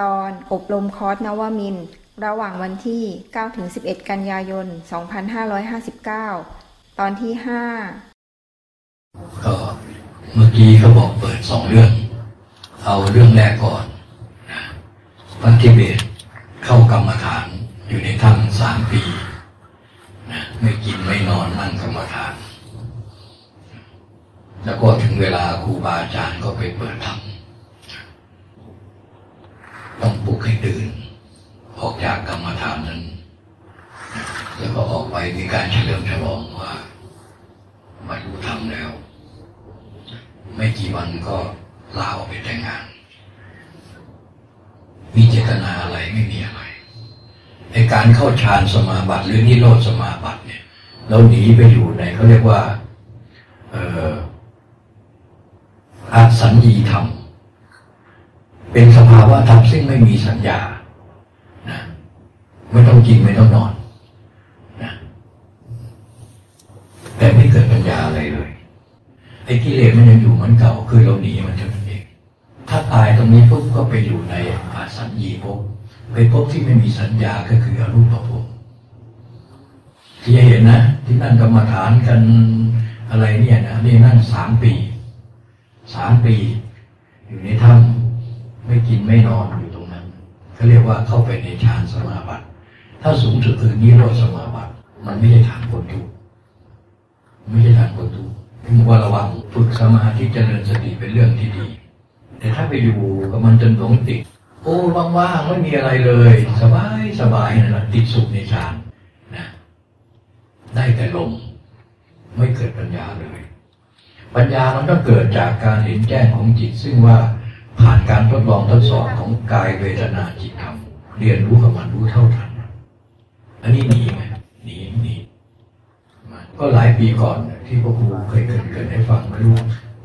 ตอนอบรมคอร์สนวมิน ระหว่างวันที่ 9-11 กันยายน 2559 ตอนที่ก็เมื่อกี้เขาบอกเปิดสองเรื่อง เอาเรื่องแรกก่อนพระทิเบตเข้ากรรมฐานอยู่ในถ้ำสามปี ไม่กินไม่นอนนั่งกรรมฐาน แล้วก็ถึงเวลาครูบาอาจารย์ก็ไปเปิดธรรม ต้องปลุกให้ตื่น ออกจากกรรมฐานนั้น แล้วก็ออกไปมีการเฉลิมฉลองว่าบรรลุธรรมแล้ว ไม่กี่วันก็ลาออกไปแต่งงาน มีเจตนาอะไรไม่มีอะไรในการเข้าฌานสมาบัติหรือนิโรธสมาบัติเนี่ยเราหนีไปอยู่ในเขาเรียกว่าอออาสัญญีธรรม เป็นสภาวะธรรมซึ่งไม่มีสัญญานะไม่ต้องกินไม่ต้องนอนนะแต่ไม่เกิดปัญญาอะไรเลยไอ้กิเลสมันยังอยู่เหมือนเก่า คือเราหนีมันเท่านั้นเองถ้าตายตรงนี้ปุ๊บก็ไปอยู่ในอาสัญญีภพไปภพที่ไม่มีสัญญาก็คืออรูปภพที่จะเห็นนะ ที่นั่งกรรมฐานกันอะไรเนี่ยนะนี่นั่งสามปีสามปี อยู่ในถ้ำ ไม่กินไม่นอนอยู่ตรงนั้นเขาเรียกว่าเข้าไปในฌานสมาบัติ ถ้าสูงสุดคือนิโรธสมาบัติ มันไม่ใช่ฐานคนทุกไม่ใช่ฐานคนทุกข์ถึงว่าระวังฝึกสมาธิเจริญสติเป็นเรื่องที่ดี แต่ถ้าไปอยู่กับมันจนหลงติดโอ้ว่างๆไม่มีอะไรเลย สบายสบายนั่นแหละติดสุขในฌานนะได้แต่ลมไม่เกิดปัญญาเลย ปัญญามันต้องเกิดจากการเห็นแจ้งของจิต ซึ่งว่า ผ่านการทดลองทดสอบของกายเวทนาจิตธรรม เรียนรู้กับมันรู้เท่าทัน อันนี้หนีไหมหนีหนีก็หลายปีก่อนที่พวกครูเคยเกิดเกิดให้ฟังไม่รู้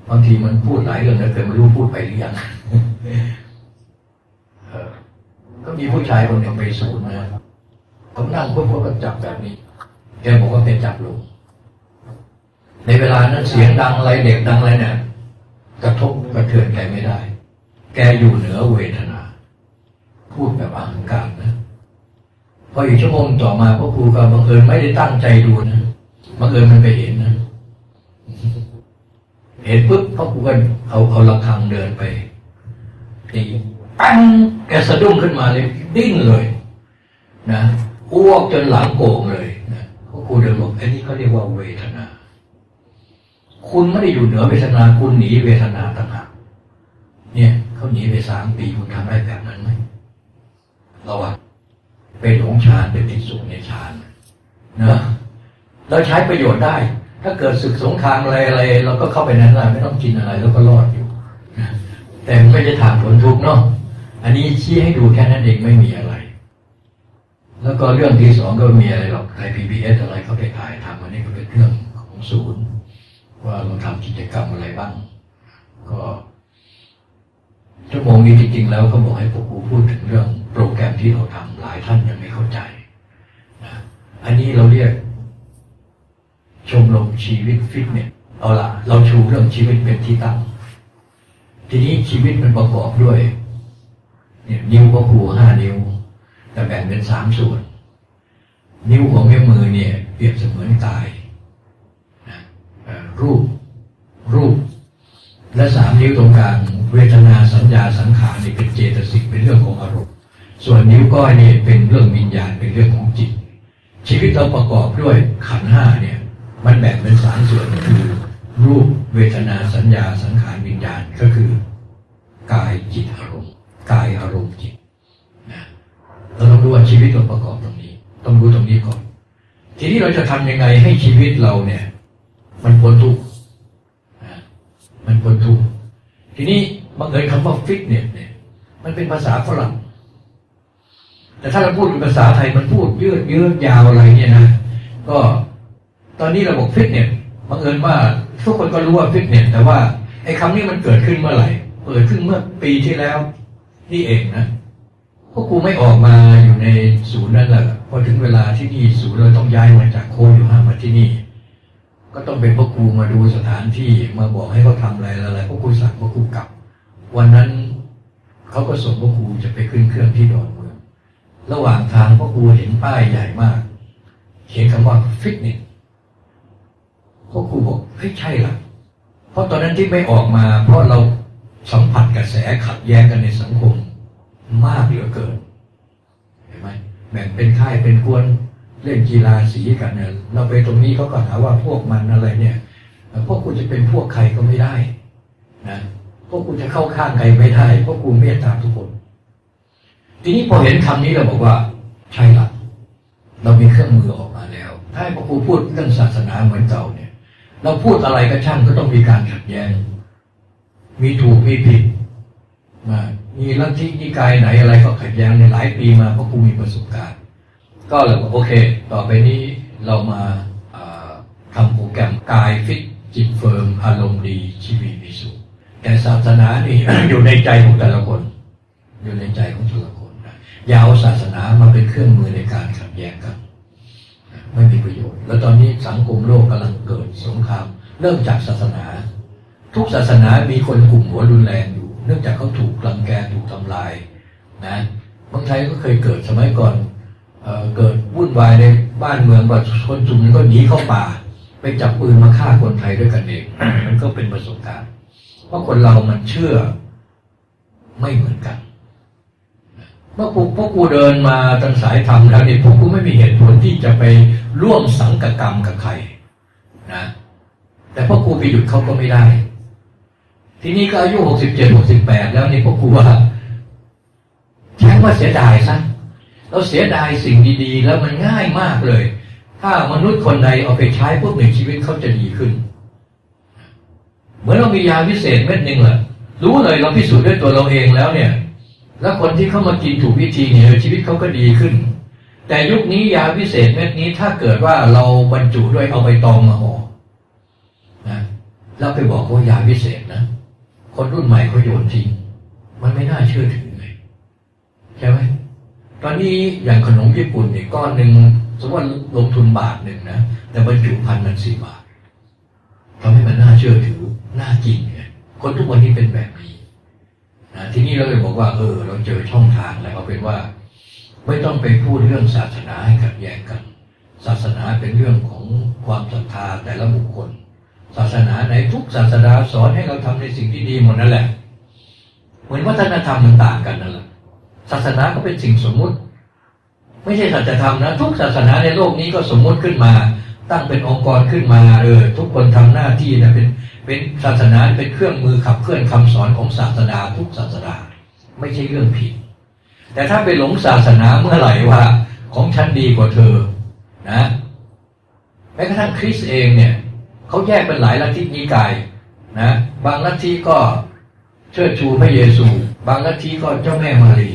บางทีมันพูดหลายเรื่องแล้วเกิดไม่รู้พูดไปหรือยังก็มีผู้ชายคนหนึ่งไปศูนย์นะผมนั่งพวกเขาก็จับแบบนี้แกบอกว่าเป็นจับลงในเวลานั้นเสียงดังอะไรเด็กดังอะไรเนี่ยกระทบกระเทือนแกไม่ได้ แกอยู่เหนือเวทนา พูดแบบอังการนะ พออีกชั่วโมงต่อมาพวกครูก็บังเอิญไม่ได้ตั้งใจดูนะบังเอิญมันไปเห็นนะเห็นปุ๊บพ่อครูก็เอาเอาระฆังเดินไปตีปังแกสะดุ้งขึ้นมาเลยดิ้นเลย นะอ้วกจนหลังโก่งเลยนะพ่อครูเดินบอกอันนี้เขาเรียกว่าเวทนา คุณไม่ได้อยู่เหนือเวทนาคุณหนีเวทนาต่างหากเนี่ย เขาหนีไปสามปีคุณทำได้แบบนั้นไหมระวังไปหลงฌานไปติดสุขในฌานเนะเราใช้ประโยชน์ได้ ถ้าเกิดศึกสงครามอะไรอะไรเราก็เข้าไปนั้นได้ไม่ต้องกินอะไรแล้วก็รอดอยู่ แต่ไม่จะถามผลทุกเนาะอันนี้ชี้ให้ดูแค่นั้นเองไม่มีอะไร แล้วก็เรื่องที่สองก็มีอะไรหรอกไทยพีบีเอสอะไรเขาไปถ่ายทำอันนี้ก็เป็นเรื่องของศูนย์ ว่าเราทำกิจกรรมอะไรบ้าง ก็ ชั่วโมงนี้จริงๆแล้วเขาบอกให้พวกครูพูดถึงเรื่องโปรแกรมที่เราทำหลายท่านยังไม่เข้าใจนะอันนี้เราเรียก ชมรมชีวิตฟิตเนสเอาละเราชูเรื่องชีวิตเป็นที่ตั้ง ทีนี้ชีวิตมันประกอบด้วยเนี่ยนิ้วพ่อครูห้านิ้ว แต่แบ่งเป็นสามส่วน นิ้วของแม่มือเนี่ย เปรียบเสมือนกายนะรูปรูป และสามนิ้วตรงกลาง เวทนาสัญญาสังขารนี่เป็นเจตสิกเป็นเรื่องของอารมณ์ ส่วนนิ้วก้อยนี่เป็นเรื่องวิญญาณเป็นเรื่องของจิต ชีวิตเราประกอบด้วยขันห้าเนี่ย มันแบ่งเป็นสามส่วนคือรูปเวทนาสัญญาสังขารวิญญาณก็คือกายจิตอารมณ์กายอารมณ์จิตนะเราต้องรู้ว่าชีวิตเราประกอบตรงนี้ ต้องรู้ตรงนี้ก่อน ทีนี้เราจะทำยังไงให้ชีวิตเราเนี่ย มันพ้นทุกข์นะมันพ้นทุกข์ ทีนี้บังเอิญคำว่าฟิตเนสเนี่ยมันเป็นภาษาฝรั่ง แต่ถ้าเราพูดเป็นภาษาไทยมันพูดยืดเยื้อยาวอะไรเนี่ยนะก็ตอนนี้เราบอกฟิตเนสบังเอิญว่าทุกคนก็รู้ว่าฟิตเนสแต่ว่าไอ้คำนี้มันเกิดขึ้นเมื่อไหร่เกิดขึ้นเมื่อปีที่แล้ว นี่เองนะพ่อครูไม่ออกมาอยู่ในศูนย์นั่นแหละพอถึงเวลาที่นี่ศูนย์เราต้องย้ายมาจากโคอยู่ห้ามาที่นี่ ก็ต้องเป็นพวกครูมาดูสถานที่มาบอกให้เขาทำอะไรอะไรพวกครูสั่งพวกครูกลับ วันนั้นเขาก็ส่งพ่อครูจะไปขึ้นเครื่องที่ดอนเมืองระหว่างทางพ่อครูเห็นป้ายใหญ่มาก เขียนคำว่าฟิตเนสพ่อครูบอกเฮ้ยใช่ละเพราะตอนนั้นที่ไม่ออกมา เพราะเราสัมผัสกระแสขัดแย้งกันในสังคม มากเหลือเกินเห็นไหมแบ่งเป็นค่ายเป็นกวน เล่นกีฬาสีกันเนี่ยเราไปตรงนี้เขาก็หาว่าพวกมันอะไรเนี่ย พวกคุณจะเป็นพวกใครก็ไม่ได้นะพวกคุณจะเข้าข้างใครไม่ได้พวกคุณเมตตาทุกคน ทีนี้พอเห็นคำนี้เราบอกว่า ใช่ละเรามีเครื่องมือออกมาแล้ว ถ้าพวกครูพูดเรื่องศาสนาเหมือนเก่าเนี่ย เราพูดอะไรก็ช่างก็ต้องมีการขัดแย้ง มีถูกมีผิดมามีลัทธินิกายไหนอะไรก็ขัดแย้งในหลายปีมาพราะครูมีประสบการณ์ ก็เลยบอกโอเค ต่อไปนี้เรามาทำโปรแกรมกายฟิตจิต firm อารมณ์ดีชีวิตมีสุขแต่ศาสนานี่อยู่ในใจของแต่ละคน อยู่ในใจของแต่ละคนนะอย่าเอาศาสนามาเป็นเครื่องมือในการขัดแย้งกันไม่มีประโยชน์ แล้วตอนนี้สังคมโลกกำลังเกิดสงคราม เริ่มจากศาสนา ทุกศาสนามีคนกลุ่มหัวรุนแรงอยู่ เนื่องจากเขาถูกลังแกถูกทำลายนะบางไทยก็เคยเกิดสมัยก่อน เกิดวุ่นวายในบ้านเมืองแบบคนจุ่มก็หนีเข้าป่า ไปจับปืนมาฆ่าคนไทยด้วยกันเองมันก็เป็นประสบการณ์ เพราะคนเรามันเชื่อไม่เหมือนกันเมื่อพวกพวกกูเดินมาตั้งสายธรรมแล้วเนี่ยพวกกูไม่มีเหตุผลที่จะไปร่วมสังกกรรมกับใครนะแต่พวกกูไปหยุดเขาก็ไม่ได้ ทีนี้ก็อายุหกสิบเจ็ดหกสิบแปดแล้วนี่พวกกูว่าใช้ว่าเสียดายซะ เราเสียดายสิ่งดีๆ แล้วมันง่ายมากเลย ถ้ามนุษย์คนใดเอาไปใช้พวกหนึ่งชีวิตเขาจะดีขึ้น เหมือนเรามียาพิเศษเม็ดหนึ่งแหละรู้เลยเราพิสูจน์ด้วยตัวเราเองแล้วเนี่ย แล้วคนที่เข้ามากินถูกวิธีเนี่ยชีวิตเขาก็ดีขึ้น แต่ยุคนี้ยาพิเศษเม็ดนี้ถ้าเกิดว่าเราบรรจุด้วยเอาไปตองมาห่อนะแล้วไปบอกว่ายาพิเศษนะคนรุ่นใหม่เขาโยนทิ้งมันไม่น่าเชื่อถือเลยใช่ไหม ตอนนี้อย่างขนมญี่ปุ่นเนี่ยก้อนหนึ่งสมมติว่าลงทุนบาทหนึ่งนะ แต่บรรจุพันมันสี่บาททำให้มันน่าเชื่อถือน่ากินไงคนทุกวันนี้เป็นแบบนี้นะทีนี้เราเลยบอกว่าเออ เราเจอช่องทางแล้วเอาเป็นว่า ไม่ต้องไปพูดเรื่องศาสนาให้ขัดแย้งกัน ศาสนาเป็นเรื่องของความศรัทธาแต่ละบุคคล ศาสนาในทุกศาสนาสอนให้เราทำในสิ่งที่ดีหมดนั่นแหละ เหมือนวัฒนธรรมมันต่างกันนั่นแหละ ศาสนาก็เป็นสิ่งสมมุติ ไม่ใช่สัจธรรมนะ ทุกศาสนาในโลกนี้ก็สมมุติขึ้นมา ตั้งเป็นองค์กรขึ้นมาเออทุกคนทำหน้าที่นะเป็นเป็นศาสนาเป็นเครื่องมือขับเคลื่อนคำสอนของศาสนาทุกศาสนา ไม่ใช่เรื่องผิด แต่ถ้าไปหลงศาสนาเมื่อไหร่ว่า ของฉันดีกว่าเธอนะแม้กระทั่งคริสเองเนี่ยเขาแยกเป็นหลายลัทธินิกายนะบางลัทธิก็เชิดชูพระเยซู บางลัทธิก็เจ้าแม่มารี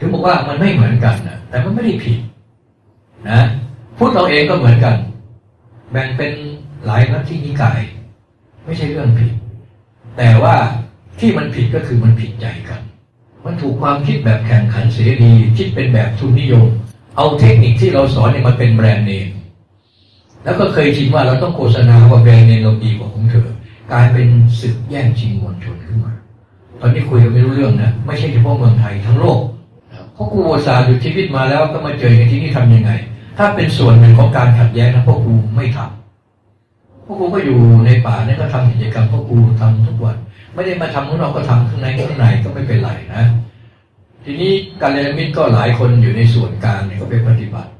ถึงบอกว่ามันไม่เหมือนกันนะแต่มันไม่ได้ผิดนะพุทธเราเองก็เหมือนกัน แบ่งเป็นหลายลัทธินิกาย ไม่ใช่เรื่องผิด แต่ว่าที่มันผิดก็คือมันผิดใจกัน มันถูกความคิดแบบแข่งขันเสรีคิดเป็นแบบทุนนิยม เอาเทคนิคที่เราสอนเนี่ยมันเป็นแบรนด์เนมแล้วก็เคยชินว่าเราต้องโฆษณาว่าแบรนด์เนมเราดีกว่าของเธอกลายเป็นศึกแย่งชิงมวลชนขึ้นมา ตอนนี้คุยกันไม่รู้เรื่องนะ ไม่ใช่เฉพาะเมืองไทยทั้งโลก ราะกูอุตส่าห์หยุดชีวิตมาแล้วก็มาเจอกันที่นี่ทํำยังไง ถ้าเป็นส่วนหนึ่งของการขัดแย้งนะพวกกูไม่ทำพวกกูก็อยู่ในป่าเนี่ยก็ทำกิจกรรมพวกกูทำทุกวัน ไม่ได้มาทำข้างนอกก็ทำข้างในข้างในก็ไม่เป็นไรนะ ทีนี้การเรียนมิตรก็หลายคนอยู่ในส่วนกลางเนี่ยก็ไปปฏิบัติ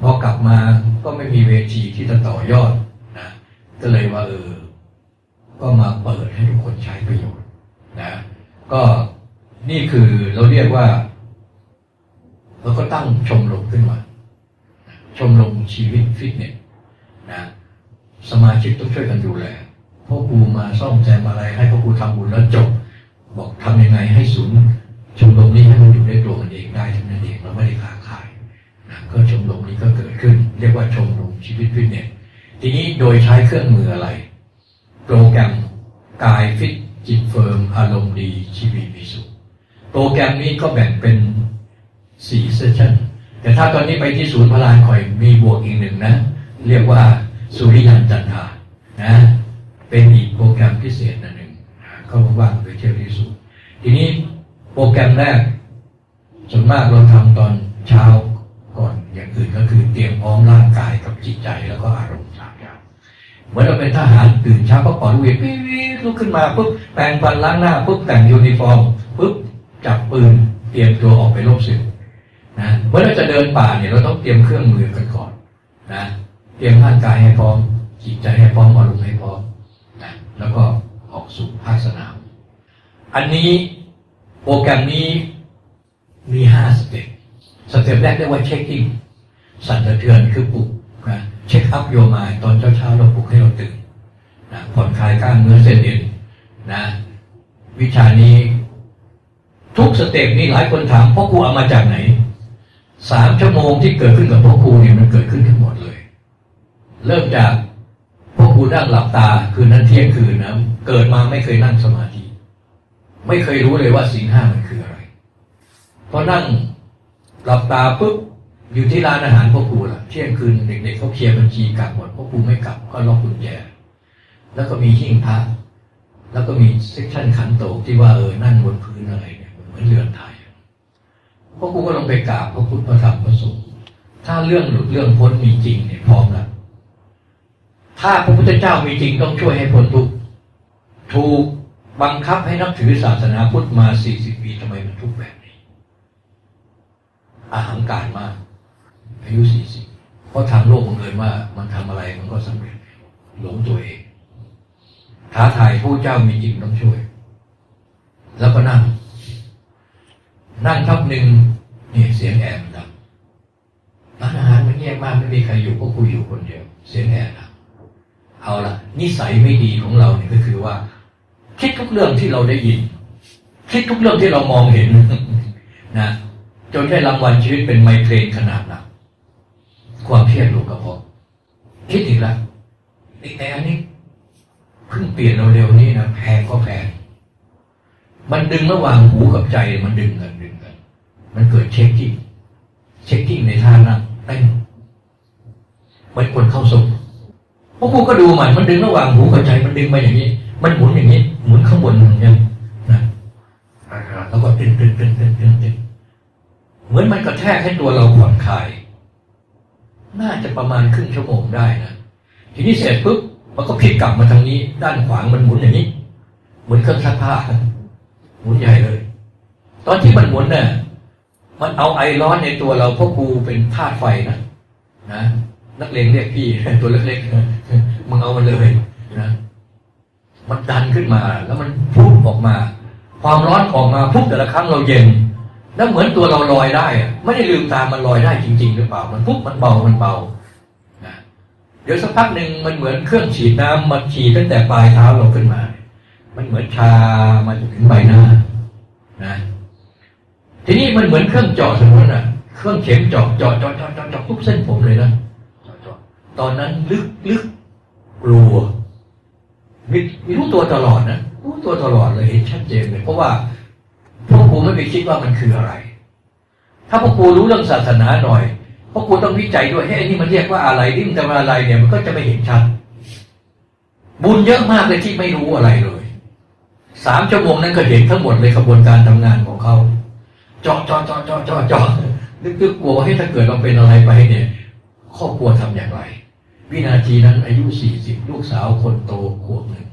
พอกลับมาก็ไม่มีเวทีที่จะต่อยอดนะก็เลยว่าเออก็มาเปิดให้ทุกคนใช้ประโยชน์นะ ก็นี่คือเราเรียกว่า เราก็ตั้งชมรมขึ้นมา ชมรมชีวิตฟิตเนสนะสมาชิกต้องช่วยกันดูแลพ่อครูมาซ่อมแซมอะไร ให้พ่อครูทำบุญแล้วจบ บอกทำยังไงให้ศูนย์ชมรมนี้ให้มันอยู่ได้ตัวมันเองได้ทั้งนั้นเองเราไม่ได้ค้าขายนะก็ชมรมนี้ก็เกิดขึ้น เรียกว่าชมรมชีวิตฟิตเนสทีนี้โดยใช้เครื่องมืออะไร โปรแกรมกายฟิตจิต firm อารมณ์ดีชีวิตมีสุขโปรแกรมนี้ก็แบ่งเป็น สี่ session แต่ถ้าตอนนี้ไปที่ศูนย์พลานคอยมีบวกอีกหนึ่งนะ เรียกว่าสุริยันจันทานะเป็นอีกโปรแกรมพิเศษนันหนึ่งก็ว่างไปเที่ยวที่ศูนย์ทีนี้โปรแกรมแรกส่วนมากเราทำตอนเช้าก่อนอย่างอื่นก็คือเตรียมพร้อมร่างกายกับจิตใจแล้วก็อารมณ์สามอย่างเหมือนเราเป็นทหารตื่นเช้าก็ปอดเวียนปิ๊บลุกขึ้นมาปุ๊บแปรงฟันล้างหน้าปุ๊บแต่งยูนิฟอร์มปุ๊บจับปืนเตรียมตัวออกไปรบศึก นะเมื่อเราจะเดินป่าเนี่ยเราต้องเตรียมเครื่องมือกันก่อนนะเตรียมร่างกายให้พร้อมจิตใจให้พร้อมอารมณ์ให้พร้อมนะแล้วก็ออกสู่ภาคสนาม อันนี้โปรแกรมนี้มีห้า step step แรกเรียกว่า shaking สั่นสะเทือนคือปลุกนะ shake up your mind ตอนเช้าๆเราปลุกให้เราตื่นนะผ่อนคลายกล้ามเนื้อเส้นเอ็นนะวิชานี้ ทุกสเต็ปนี้หลายคนถามพ่อครูเอามาจากไหน สามชั่วโมงที่เกิดขึ้นกับพ่อครูเนี่ยมันเกิดขึ้นทั้งหมดเลย เริ่มจากพ่อครูนั่งหลับตาคืนนั้นเที่ยงคืนนะเกิดมาไม่เคยนั่งสมาธิ ไม่เคยรู้เลยว่าสิ่งห้ามันคืออะไรพอนั่งหลับตาปุ๊บอยู่ที่ร้านอาหารพ่อครูล่ะเที่ยงคืนเด็กๆเขาเคลียร์บัญชีกลับหมดพ่อครูไม่กลับก็ล็อกกุญแจแล้วก็มีหิ้งพระแล้วก็มีเซ็กชันขันโตกที่ว่าเออนั่งบนพื้นอะไรเนี่ยเหมือนเรือนไทย พ่อครูก็ลงไปกราบพระพุทธพระธรรมพระสงฆ์ถ้าเรื่องหลุดเรื่องพ้นมีจริงเนี่ยพร้อมแล้วถ้าพระพุทธเจ้ามีจริงต้องช่วยให้พ้นทุกข์ถูกบังคับให้นับถือศาสนาพุทธมาสี่สิบปีทำไมมันทุกข์แบบนี้ อาหังการมากอายุสี่สิบเพราะทางโลกบังเอิญว่า มันทำอะไรมันก็สำเร็จหลงตัวเองท้าทายผู้เจ้ามีจริงต้องช่วย แล้วก็นั่ง นั่งทับหนึ่งนี่เสียงแอร์มันดังร้านอาหารมันเงียบมากไม่มีใครอยู่พวกคุยอยู่คนเดียว เสียงแอร์ดังเอาละนิสัยไม่ดีของเราเนี่ยก็คือว่า คิดทุกเรื่องที่เราได้ยิน คิดทุกเรื่องที่เรามองเห็นนะจนได้รางวัลชีวิตเป็นไมเกรนขนาดหนักความเครียดโรคกระเพาะคิดอีกแล้วไอ้แอร์นี่เพิ่งเปลี่ยนเร็วๆนี่นะแพงก็แพงมันดึงระหว่างหูกับใจมันดึงกัน มันเกิด shaking shaking ในท่านั่งเต้นเหมือนคนเข้าทรงพวกกูก็ดูใหม่มันดึงระหว่างหูกับใจมันดึงมาอย่างนี้ มันหมุนอย่างนี้หมุนข้างบนอย่างนี้นะแล้วก็ต้นเต้นเต้นเต้นเต้นเต้นเหมือนมันกระแทกให้ตัวเราผ่อนคลาย น่าจะประมาณครึ่งชั่วโมงได้นะทีนี้เสร็จปุ๊บมันก็พลิกกลับมาทางนี้ ด้านขวางมันหมุนอย่างนี้ เหมือนเครื่องซักผ้าหมุนใหญ่เลย ตอนที่มันหมุนเนี่ย มันเอาไอร้อนในตัวเราเพราะกูเป็นธาตุไฟนะนะนักเลงเรียกพี่ตัวเล็กๆมึงเอามันเลยนะมันดันขึ้นมาแล้วมันพุ่งออกมา ความร้อนออกมาพุ่งแต่ละครั้งเราเย็นแล้วเหมือนตัวเราลอยได้อะไม่ได้ลืมตามันลอยได้จริง ๆ หรือเปล่า มันปุ๊บมันเบามันเบานะเดี๋ยวสักพักหนึ่งมันเหมือนเครื่องฉีดน้ำมันฉีดตั้งแต่ปลายเท้าเราขึ้นมา มันเหมือนชามาจนถึงใบหน้านะ ทีนี้มันเหมือนเครื่องเจาะสมมติน่ะ เครื่องเข็มเจาะเจาะเจาะเจาะเจาะเจาะทุกเส้นผมเลยนะตอนนั้นลึกลึกกลัวมีมีรู้ตัวตลอดนะรู้ตัวตลอดเลยเห็นชัดเจนเลยเพราะว่าพวกครูไม่ไปคิดว่ามันคืออะไร ถ้าพวกครูรู้เรื่องศาสนาหน่อยพวกครูต้องวิจัยด้วยให้อ้นี่มันเรียกว่าอะไรนี่มันจะมาอะไรเนี่ยมันก็จะไม่เห็นชัด บุญเยอะมากเลยที่ไม่รู้อะไรเลยสามชั่วโมงนั้นก็เห็นทั้งหมดเลยกระบวนการทำงานของเขา จาะจาะจาะจาะจาะจาะนึกๆกลัวว่าให้ถ้าเกิดเราเป็นอะไรไปเนี่ยครอบครัวทำอย่างไร วินาทีนั้นอายุสี่สิบลูกสาวคนโตขวบหนึ่ง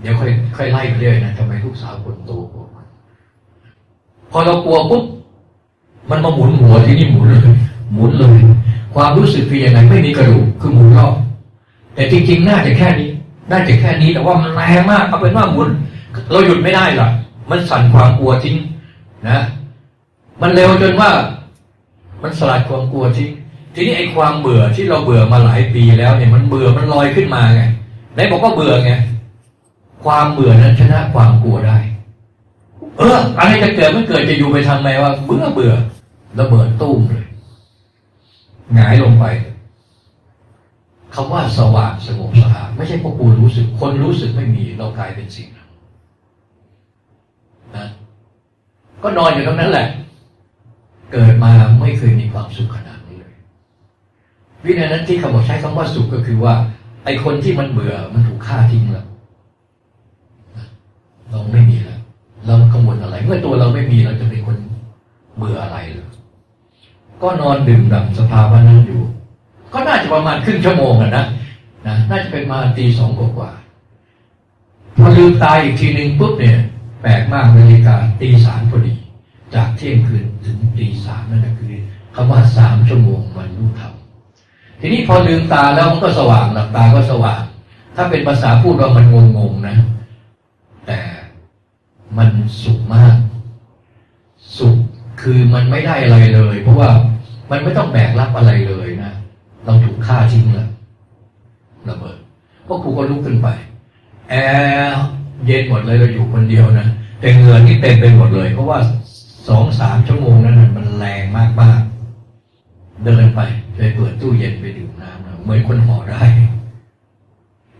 เดี๋ยวค่อยค่อยไล่ไปเรื่อยนะทำไมลูกสาวคนโตขวบพอเรากลัวปุ๊บมันมาหมุนหัวที่นี่หมุนเลยหมุนเลย ความรู้สึกคือยังไงไม่มีกระดูกคือหมุนรอบแต่จริงๆน่าจะแค่นี้น่าจะแค่นี้แต่ว่ามันแรงมากเอาเป็นว่าหมุน เราหยุดไม่ได้หรอกมันสั่นความกลัวทิ้งนะ มันเร็วจนว่า มันสลัดความกลัวทิ้งทีนี้ไอ้ความเบื่อที่เราเบื่อมาหลายปีแล้วเนี่ยมันเบื่อมันลอยขึ้นมาไงไหนบอกว่าเบื่อไงความเบื่อนั้นชนะความกลัวได้ เออ อะไรจะเกิดมันเกิดจะอยู่ไปทำไมว่าเบื่อเบื่อระเบิดตุ้มเลยหงายลงไปคำว่าสว่างสงบสะอาดไม่ใช่พวกกูรู้สึก คนรู้สึกไม่มีเรากลายเป็นสิ่งนะก็นอนอยู่ตรงนั้นแหละ เกิดมาไม่เคยมีความสุขขนาดนี้เลย วินาทีนั้นที่เขาบอกใช้คำว่าสุขก็คือว่า ไอคนที่มันเบื่อมันถูกฆ่าทิ้งแล้วเราไม่มีแล้วเรากังวลอะไร เมื่อตัวเราไม่มีเราจะเป็นคนเบื่ออะไรเลยก็นอนดื่มด่ำสภาวะนั้นอยู่ ก็น่าจะประมาณครึ่งชั่วโมงอะนะนะน่าจะเป็นมาตีสองกว่าพอลืมตายอีกทีหนึ่งปุ๊บเนี่ย แปลกมากนาฬิกาตีสามพอดี จากเที่ยงคืนถึงตีสามนั่นคือคำว่าสามชั่วโมงมันรู้ทำทีนี้พอลืมตาแล้วมันก็สว่างหลับตาก็สว่าง ถ้าเป็นภาษาพูดว่ามันงงๆนะ แต่มันสุขมาก สุขคือมันไม่ได้อะไรเลย เพราะว่ามันไม่ต้องแบกรับอะไรเลยนะเราถูกฆ่าทิ้งแล้วระเบิดพวกครูก็ลุกขึ้นไป แอร์เย็นหมดเลยเราอยู่คนเดียวนะแต่เงื่อนี่เต็มไปหมดเลย เพราะว่า สองสามชั่วโมงนั้นมันแรงมากมากๆเดินไปไปเปิดตู้เย็นไปดื่มน้ำเหมือนคนห่อได้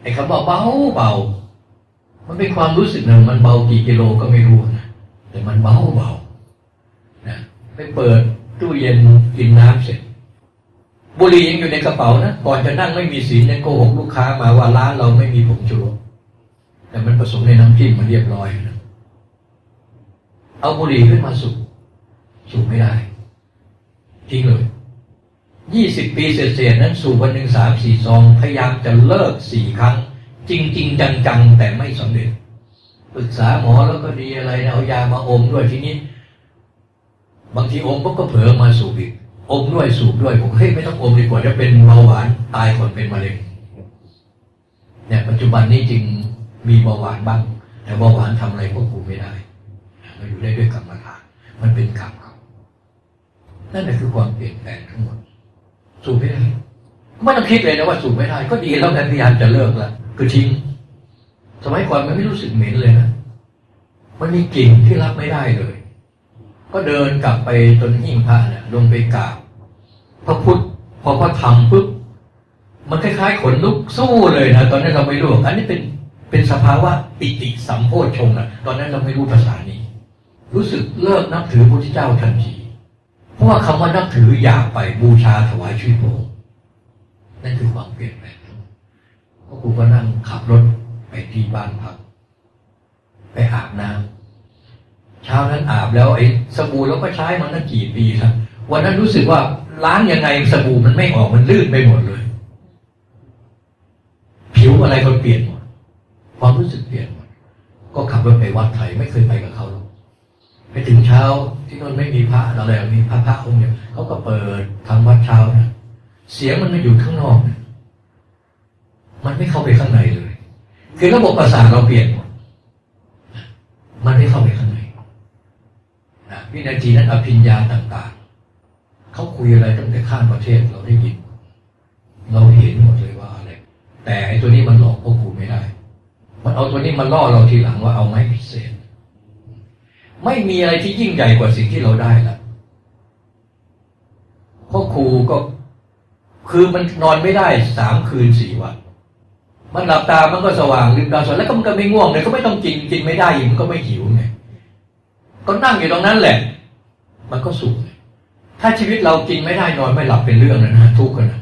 ไอ้คำว่าเบาเบามันเป็นความรู้สึกหนึ่งมันเบากี่กิโลก็ไม่รู้นะแต่มันเบาเบานะไปเปิดตู้เย็นกินน้ำเสร็จ บุหรี่ยังอยู่ในกระเป๋านะก่อนจะนั่งไม่มีศีเนี่ยโกหกลูกค้ามาว่าร้านเราไม่มีผงชูรสแต่มันผสมในน้ำจิ้มมันเรียบร้อยนะ เอาบุหรี่ขึ้นมาสูบสูบไม่ได้ ทิ้งเลยยี่สิบปีเศษๆนั้นสูบวันหนึ่งสามสี่ซองพยายามจะเลิกสี่ครั้ง จริงๆจังๆ แต่ไม่สำเร็จปรึกษาหมอแล้วก็ดีอะไรนะเอายามาอมด้วยทีนี้ บางทีอมปุ๊บก็เผลอมาสูบอีกอมด้วยสูบด้วยผมเฮ้ยไม่ต้องอมดีกว่าจะเป็นเบาหวานตายก่อนเป็นมะเร็งเนี่ยปัจจุบันนี้จริงมีเบาหวานบ้าง แต่เบาหวานทำอะไรควบคุมไม่ได้ เราอยู่ได้ด้วยกรรมฐาน มันเป็นกรรมเขานั่นแหละคือความเปลี่ยนแปลงทั้งหมด สูบไม่ได้ไม่ต้องคิดเลยนะว่าสูบไม่ได้ ก็ดีแล้วกันพยายามจะเลิกละคือทิ้งสมัยก่อนมันไม่รู้สึกเหม็นเลยนะมันมีกลิ่นที่รับไม่ได้เลย ก็เดินกลับไปจนหิ้งพระเนี่ยลงไปกราบพระพุทธพอพระทำปุ๊บมันคล้ายๆขนลุกสู้เลยนะตอนนั้นเราไม่รู้อันนี้เป็นเป็นสภาวะปิติสัมโพชฌงนะตอนนั้นเราไม่รู้ภาษานี้ รู้สึกเลิกนับถือพระพุทธเจ้าทันที เพราะว่าคำว่านับถืออยากไปบูชาถวายชีวิตพระองค์นั่นคือความเปลี่ยนแปลงพระครูก็นั่งขับรถไปที่บ้านพัก ไปอาบน้ำเช้านั้นอาบแล้วไอ้สบู่เราก็ใช้มันตั้งกี่ปีแล้ววันนั้นรู้สึกว่าล้างยังไงสบู่มันไม่ออกมันลื่นไปหมดเลย ผิวอะไรก็เปลี่ยนหมดความรู้สึกเปลี่ยนหมดก็ขับรถไปวัดไทยไม่เคยไปกับเขา ไปถึงเช้าที่นั่นไม่มีพระอะไรมีพระพระองค์เดียเขาก็เปิดทำวัดเช้านะเสียงมันมาอยู่ข้างนอก มันไม่เข้าไปข้างในเลย คือระบบประสาทเราเปลี่ยนหมดมันไม่เข้าไปข้างในนะวินาทีนั้นอภิญญาต่างๆเขาคุยอะไรตั้งแต่ข้ามประเทศเราได้ยินเราเห็นหมดเลยว่าอะไรแต่ไอ้ตัวนี้มันหลอกพวกคุณไม่ได้ มันเอาตัวนี้มาล่อเราทีหลังว่าเอาไม้พิเศษ ไม่มีอะไรที่ยิ่งใหญ่กว่าสิ่งที่เราได้ละพ่อครูก็ คือมันนอนไม่ได้สามคืนสี่วัน มันหลับตามันก็สว่างลืมตาสว่างแล้วก็มันก็ไม่ง่วงเลยก็ไม่ต้องกินกินไม่ได้อีกมันก็ไม่หิวไงก็นั่งอยู่ตรงนั้นแหละ มันก็สุขถ้าชีวิตเรากินไม่ได้นอนไม่หลับเป็นเรื่องนะนะทุกข์นนะ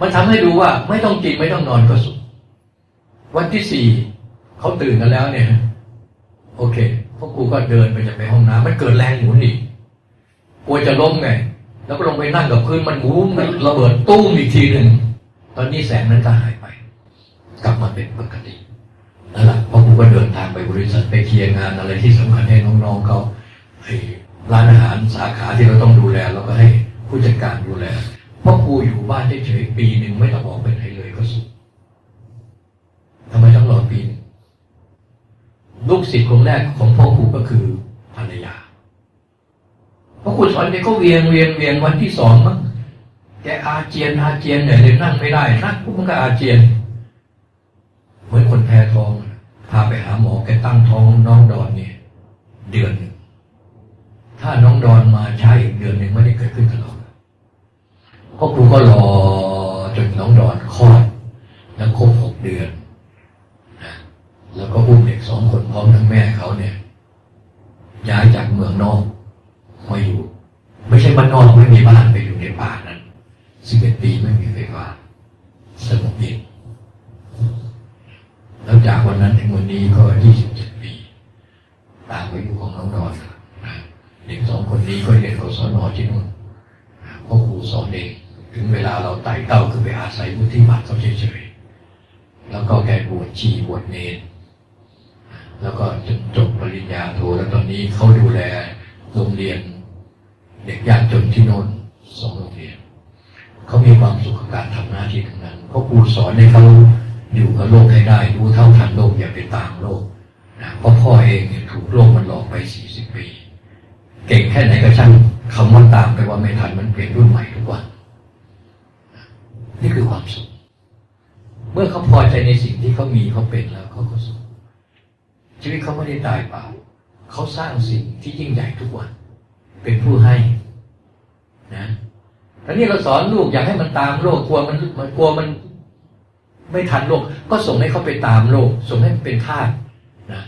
มันทำให้ดูว่าไม่ต้องกินไม่ต้องนอนก็สุขวันที่สี่เขาตื่นกันแล้วเนี่ย โอเค พวกกูก็เดินไปจะไปห้องน้ำมันเกิดแรงหมุนอีกกลัวจะล้มไง แล้วก็ลงไปนั่งกับพื้นมันหมุนมันระเบิดตุ้มอีกทีหนึ่งตอนนี้แสงนั้นก็หายไป กลับมาเป็นปกตินั่นแหละพอกูก็เดินทางไปบริษัทไปเคลียร์งานอะไรที่สำคัญให้น้องๆเขาร้านอาหารสาขาที่เราต้องดูแลเราก็ให้ผู้จัดการดูแลพราะครูอยู่บ้านเฉยๆปีหนึ่งไม่ต้องออกไปไหนเลยก็สุดทำไมต้องรอปีหนึงลู กศิษย์คนแรกของพ่อครูก็คือภรรยาพ่อครูสอนแกก็เวียนเวียนเวียนวันที่สองมั้งแกอาเจียนอาเจียนเนี่ยเลยนั่งไม่ได้นั่งปุ๊บมันก็อาเจียน เหมือนคนแพ้ท้อง พาไปหาหมอแกตั้งท้องน้องดอนเนี่ย เดือนหนึ่งถ้าน้องดอนมาใช้อีกเดือนหนึ่งไม่ได้เกิดขึ้นกับเราพ่อครูก็รอจนน้องดอนคลอดแล้วครบหกเดือน แล้วก็อุ้มเด็กสองคนพร้อมทั้งแม่เขาเนี่ยย้ายจากเมืองนอกมาอยู่ ไม่ใช่บ้านนอกไม่มีบ้านไปอยู่ในป่านั้นสิบเอ็ดปีไม่มีไฟฟ้าสงบเย็นแล้วจากวันนั้นถึงวันนี้ก็27ปีตางไปอยู่เขานอนเด็กสองคนนี้ก็เรียนกศนที่นู่นพ่อครูสอนเด็กถึงเวลาเราไต่เต้าคือไปอาศัยวุฒิบัตรเขาเฉยๆแล้วก็แกบวชชีบวชเนร แล้วก็จนจบปริญญาโทแล้วตอนนี้เขาดูแลโรงเรียน เด็กยากจนที่โน่นสองโรงเรียนเขามีความสุขกับการทำหน้าที่ตรงนั้นเพราะครูสอนให้เขาอยู่กับโลกให้ได้รู้เท่าทันโลกอย่าไปตามโลกนะเพราะพ่อเองเถูกโลกมันหลอกไปสี่สิบปี เก่งแค่ไหนก็ช่างคำว่าตามไปว่าไม่ทันมันเปลี่ยนรุ่นใหม่ทุกวันนี่คือความสุข เมื่อเขาพอใจในสิ่งที่เขามีเขาเป็นแล้วเขาก็สุข ชีวิตเขาไม่ได้ตายเปล่าเขาสร้างสิ่งที่ยิ่งใหญ่ทุกวัน เป็นผู้ให้นะตอนนี้เราสอนลูกอยากให้มันตามโลกกลัวมันมันกลัวมัน ไม่ทันโลก ก็ส่งให้เขาไปตามโลก ส่งให้มันเป็นทาสนะ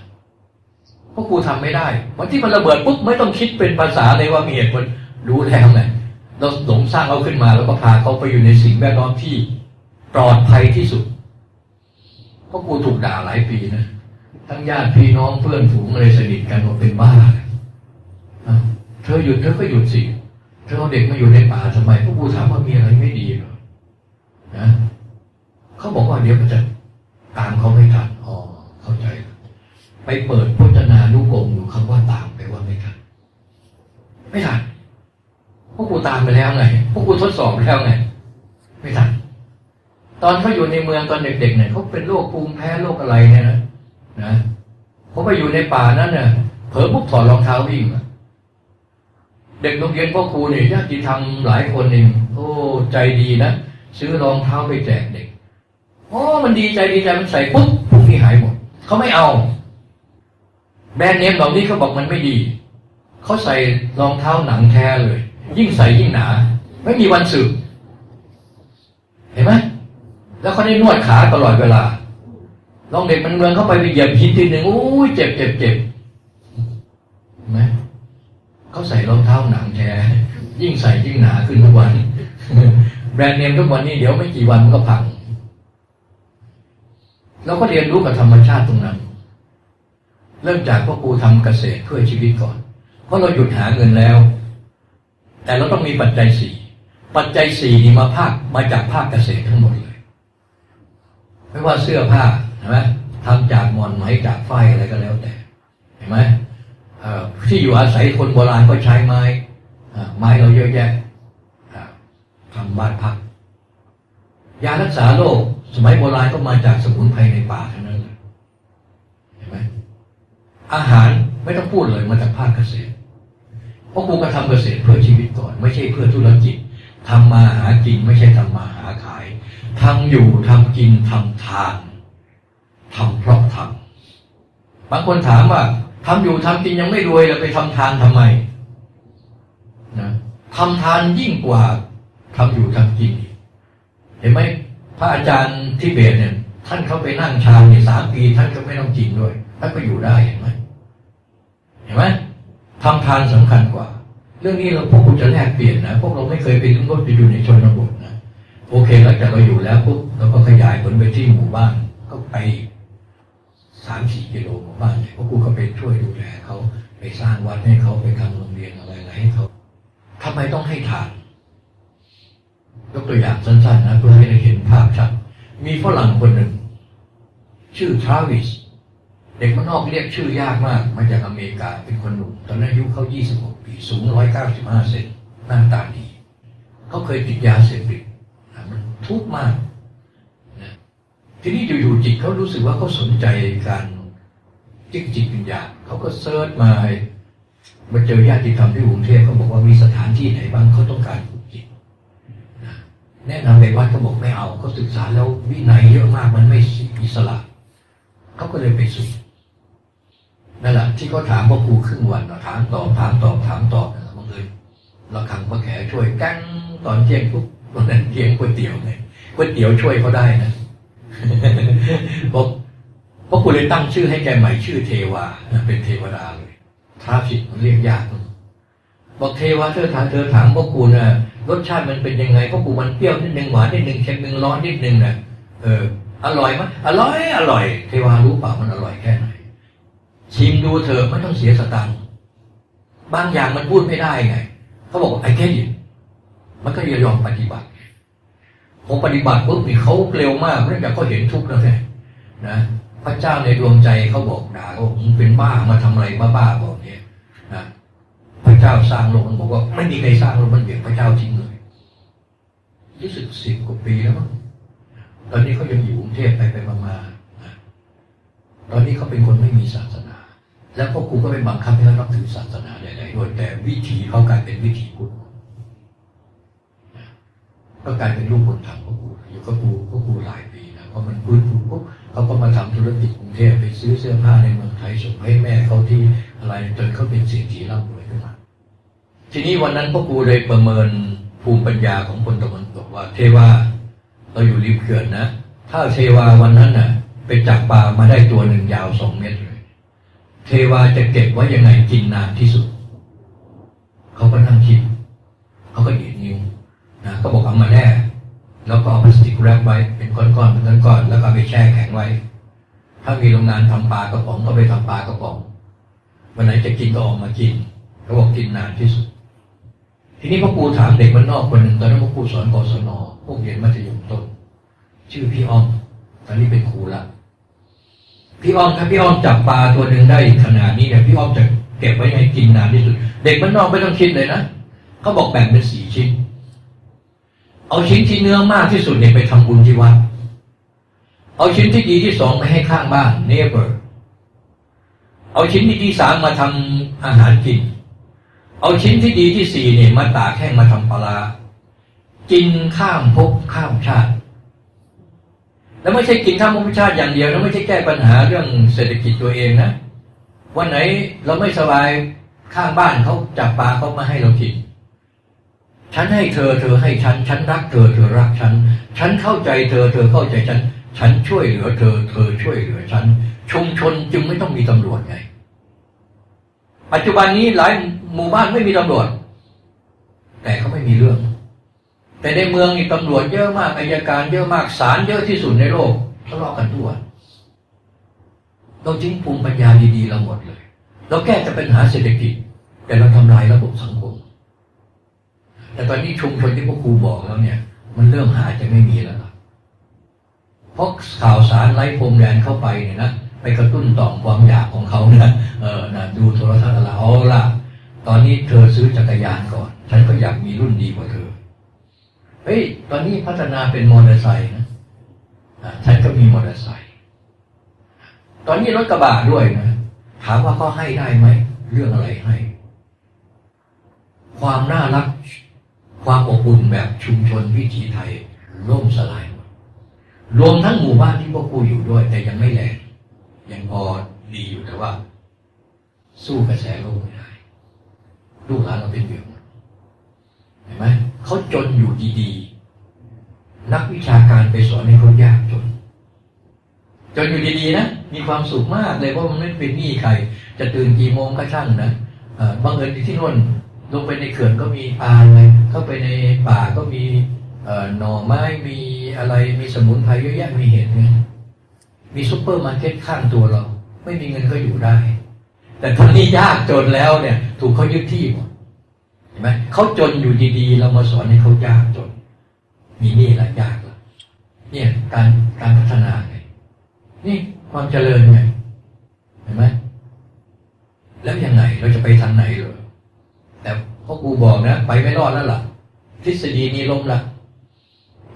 เพราะครูทำไม่ได้วันที่มันระเบิดปุ๊บไม่ต้องคิดเป็นภาษาเลยว่ามีเหตุผลรู้แล้วไงเราหลงสร้างเขาขึ้นมา แล้วก็พาเขาไปอยู่ในสิ่งแวดล้อมที่ปลอดภัยที่สุดเพราะครูถูกด่าหลายปีนะ ทั้งญาติพี่น้องเพื่อนฝูงอะไรสนิทกันว่าเป็นบ้าเธอหยุดเธอก็หยุดสิเธอเอาเด็กมาอยู่ในป่าทำไมพวกกูถามว่ามีอะไรไม่ดีหรอนะเขาบอกว่าเดี๋ยวมันจะตามเขาไม่ทันอ๋อเข้าใจ ไปเปิดพจนานุกรมดูคำว่าตามไปว่าไม่ทันไม่ทันพวกกูตามไปแล้วไงพวกกูทดสอบแล้วไงไม่ทันตอนเขาอยู่ในเมืองตอนเด็กๆเนี่ยเขาเป็นโรคภูมิแพ้โรคอะไรเนี่ยนะ นะเขาไปอยู่ในป่านั้นเนี่ยเผลอปุ๊บถอดรองเท้าวิ่งเด็กโรงเรียนพ่อครูเนี่ยญาติธรรมหลายคนเองโอ้ใจดีนะซื้อรองเท้าไปแจกเด็กโอ้มันดีใจดีใจมันใส่ปุ๊บพวกนี้หายหมดเขาไม่เอา แบรนด์เนมเหล่านี้เขาบอกมันไม่ดีเขาใส่รองเท้าหนังแท้เลย ยิ่งใส่ยิ่งหนา ไม่มีวันสึกเห็นไหมแล้วเขาได้นวดขาตลอดเวลา ลองเด็กมันเมืองเข้าไปไปเหยียบหินทีหนึ่งโอ้ยเจ็บเจ็บเจ็บไหมเขาใส่รองเท้าหนังแท้ยิ่งใส่ยิ่งหนาขึ้นทุกวัน แบรนด์เนมทุกวันนี้เดี๋ยวไม่กี่วันมันก็พังเราก็เรียนรู้กับธรรมชาติตรงนั้น เริ่มจากพ่อครูทำเกษตรเพื่อชีวิตก่อน เพราะเราหยุดหาเงินแล้ว แต่เราต้องมีปัจจัยสี่ปัจจัยสี่นี่มาภาคมาจากภาคเกษตรทั้งหมดเลย ไม่ว่าเสื้อผ้า ห็นไหมทำจากมอนไหมจากฝ้ายอะไรก็แล้วแต่เห็นไหมที่อยู่อาศัยคนโบราณก็ใช้ไม้ไม้เราเยอะแยะทำบ้านพัก ยารักษาโรคสมัยโบราณก็มาจากสมุนไพรในป่าเทั้งนั้นเลยเห็นไหมอาหารไม่ต้องพูดเลยมาจากภาคเกษตรเพราะกูก็ทำเกษตรเพื่อชีวิตก่อน ไม่ใช่เพื่อธุรกิจทำมาหากินไม่ใช่ทำมาหาขายทำอยู่ทำกินทำทาน ทำเพราะทำบางคนถามว่าทำอยู่ทำกินยังไม่รวยแล้วไปทำทานทำไมนะทำทานยิ่งกว่าทำอยู่ทำกิน เห็นไหมพระอาจารย์ที่เบสเนี่ย ท่านเขาไปนั่งชาเนี่ยสามปี ท่านก็ไม่ต้องกินด้วยท่านก็อยู่ได้เห็นไหมเห็นไหมทำทานสำคัญกว่า เรื่องนี้เราพวกคุณจะแลกเปลี่ยนนะพวกเราไม่เคยไปถึงรถไปอยู่ในชนบทนะโอเคหลังจากเราอยู่แล้วปุ๊บเราก็ขยายผลไปที่หมู่บ้านก็ไป สามสี่กิโลหมู่บ้านเนี่ยพวกกูก็ไปช่วยดูแลเขาไปสร้างวัดให้เขาไปทำโรงเรียนอะไรอะไรให้เขาทำไมต้องให้ทานยกตัวอย่างสั้นๆนะเพื่อให้ได้เห็นภาพชัดมีฝรั่งคนหนึ่ง ชื่อทราวิสเด็กมันนอกเรียกชื่อยากมาก มาจากอเมริกาเป็นคนหนุ่มตอนนั้นอายุเขา26 ปี สูง 195 เซนหน้าตาดี เขาเคยติดยาเสพติดมันทุกข์มาก ทีนี้อยู่ๆจิตเขารู้สึกว่าเขาสนใจการจิตจิตวิญญาณเขาก็เซิร์ชมามาเจอญาติธรรมที่กรุงเทพเขาบอกว่ามีสถานที่ไหนบ้างเขาต้องการฝึกจิตแนะนำไปวัดเขาบอกไม่เอาเขาศึกษาแล้ววินัยเยอะมากมันไม่อิสระเขาก็เลยไปสุดนั่นแหละที่เขาถามพ่อครูครึ่งวันถามตอบถามตอบถามตอบนะบังเอิญเราขังพระแขช่วยกั้งตอนเที่ยงปุ๊บวันนั้นเที่ยงก๋วยเตี๋ยวไงก๋วยเตี๋ยวช่วยเขาได้นะ บอกพราะคุณเลยตั้งชื่อให้แกใหม่ชื่อเทวาเป็นเทวดาเลยทราฟิกมันเรียกยากบอกเทวาเธอถามเธอถามพวกกูนะรสชาติมันเป็นยังไงพวกกูมันเปรี้ยวนิดนึงหวานนิดนึงเค็มนึงร้อนนิดนึงนะเออ อร่อยไหมอร่อยอร่อย เทวารู้เปล่ามันอร่อยแค่ไหนชิมดูเถอะไม่ต้องเสียสตังค์บางอย่างมันพูดไม่ได้ไงเขาบอกไอ้แค่ยินมันก็ยอมปฏิบัติ ผมปฏิบัติปุ๊บนี่เขาเร็วมากเนื่องจากเขาเห็นทุกข์แล้วไงนะพระเจ้าในดวงใจเขาบอกด่าเขามึงเป็นบ้ามาทำอะไรบ้าๆบอกเนี่ยนะพระเจ้าสร้างโลกมันบอกว่าไม่มีใครสร้างโลกมันเบียดพระเจ้าทิ้งเลยรู้สึกสิบกว่าปีแล้วมั้งตอนนี้เขายังอยู่กรุงเทพไปไปมาๆตอนนี้เขาเป็นคนไม่มีศาสนา แล้วพวกกูก็ไปบังคับให้เขานับถือศาสนาใดๆด้วยแต่วิถีเขากลายเป็นวิถีพุทธ ก็กลายเป็นลูกคนทำพวกกูอยู่กับกูพวกกูหลายปีนะเพราะมันพื้นฟูปุ๊บเขาก็มาทำธุรกิจกรุงเทพไปซื้อเสื้อผ้าในเมืองไทยส่งให้แม่เขาที่อะไรจนเขาเป็นเศรษฐีร่ำรวยขึ้นมาทีนี้วันนั้นพวกกูเลยประเมินภูมิปัญญาของคนตะวันตกว่า เทวาเราอยู่ริมเขื่อนนะถ้าเทวาวันนั้นน่ะไปจับปลามาได้ตัวหนึ่งยาวสองเมตรเลย เทวาจะเก็บไว้ยังไงกินนานที่สุด เขาก็นั่งคิด เขาก็ดีดนิ้ว นะก็บอกเอามาแน่แล้วก็เอาพลาสติกแรปไว้เป็นก้อนๆเป็นก้อนๆแล้วก็ไปแช่แข็งไว้ ถ้ามีโรงงานทำปลากระป๋องก็ไปทำปลากระป๋องวันไหนจะกินก็ออกมากินเขาบอกกินนานที่สุด ทีนี้พ่อครูถามเด็กมันนอกคนหนึ่งตอนนั้นพ่อครูสอนกศนพวกเรียนมัธยมต้นชื่อพี่อ้อม ตอนนี้เป็นครูละพี่อ้อมถ้าพี่อ้อมจับปลาตัวหนึ่งได้ขนาดนี้เนี่ยพี่อ้อมจะเก็บไว้ให้กินนานที่สุด เด็กมันนอกไม่ต้องคิดเลยนะเขาบอกแบ่งเป็นสี่ชิ้น เอาชิ้นที่เนื้อมากที่สุดเนี่ยไปทำบุญที่วัด เอาชิ้นที่ดีที่สองไปให้ข้างบ้านเนเบอร์เอาชิ้นที่ที่สามมาทำอาหารกิน เอาชิ้นที่ดีที่สี่เนี่ยมาตากแห้งมาทำปลา กินข้ามภพข้ามชาติ แล้วไม่ใช่กินข้ามภพชาติอย่างเดียว แล้วไม่ใช่แก้ปัญหาเรื่องเศรษฐกิจตัวเองนะ วันไหนเราไม่สบายข้างบ้านเขาจับปลาเขามาให้เรากิน ฉันให้เธอเธอให้ฉัน ฉันรักเธอเธอรักฉัน ฉันเข้าใจเธอเธอเข้าใจฉัน ฉันช่วยเหลือเธอเธอช่วยเหลือฉัน ชุมชนจึงไม่ต้องมีตำรวจไง ปัจจุบันนี้หลายหมู่บ้านไม่มีตำรวจ แต่เขาไม่มีเรื่อง แต่ในเมืองนี่ตำรวจเยอะมากอายการเยอะมากศาลเยอะที่สุดในโลกทะเลาะกันทั่วเราทิ้งภูมิปัญญาดีๆเราหมดเลย เราแก้แต่ปัญหาเศรษฐกิจ แต่เราทำลายระบบสังคม แต่ตอนนี้ชุมชนที่พวกครูบอกแล้วเนี่ย มันเริ่มหาจะไม่มีแล้วเพราะข่าวสารไร้พรมแดนเข้าไปเนี่ยนะไปกระตุ้นต่อมความอยากของเขาเนะเออนะดูโทรทัศน์อะไรเอาล่ะ ตอนนี้เธอซื้อจักรยานก่อน ฉันก็อยากมีรุ่นดีกว่าเธอเฮ้ยตอนนี้พัฒนาเป็นมอเตอร์ไซค์นะอะฉันก็มีมอเตอร์ไซค์ตอนนี้รถกระบะด้วยนะถามว่าเขาให้ได้ไหม เรื่องอะไรให้ ความน่ารัก ความอบอุ่นแบบชุมชนวิถีไทยล่มสลายหมดรวมทั้งหมู่บ้านที่พวกกูอยู่ด้วย แต่ยังไม่แรงยังพอดีอยู่แต่ว่า สู้กระแสโลกไม่ได้ลูกหลานเราเป็นเหยื่อหมดเห็นไหมเขาจนอยู่ดีๆ นักวิชาการไปสอนให้เขายากจน จนอยู่ดีๆนะ มีความสุขมากเลยเพราะมันไม่เป็นหนี้ใคร จะตื่นกี่โมงก็ช่างนะบังเอิญที่นู่น ลงไปในเขื่อนก็มีปลาอะไรเข้าไปในป่าก็มีหน่อไม้มีอะไรมีสมุนไพรเยอะแยะมีเห็ดไงมีซุปเปอร์มาร์เก็ตข้างตัวเรา ไม่มีเงินก็อยู่ได้ แต่ตอนนี้ยากจนแล้วเนี่ย ถูกเขายึดที่หมดเห็นไหมเขาจนอยู่ดีๆ เรามาสอนให้เขายากจน มีนี่ละยากละเนี่ยการการพัฒนาไงนี่ความเจริญไงเห็นไหมแล้วยังไงเราจะไปทางไหนหรอ พ่อครูบอกนะ ไปไม่รอดแล้วล่ะ ทฤษฎีนี้ล้มละ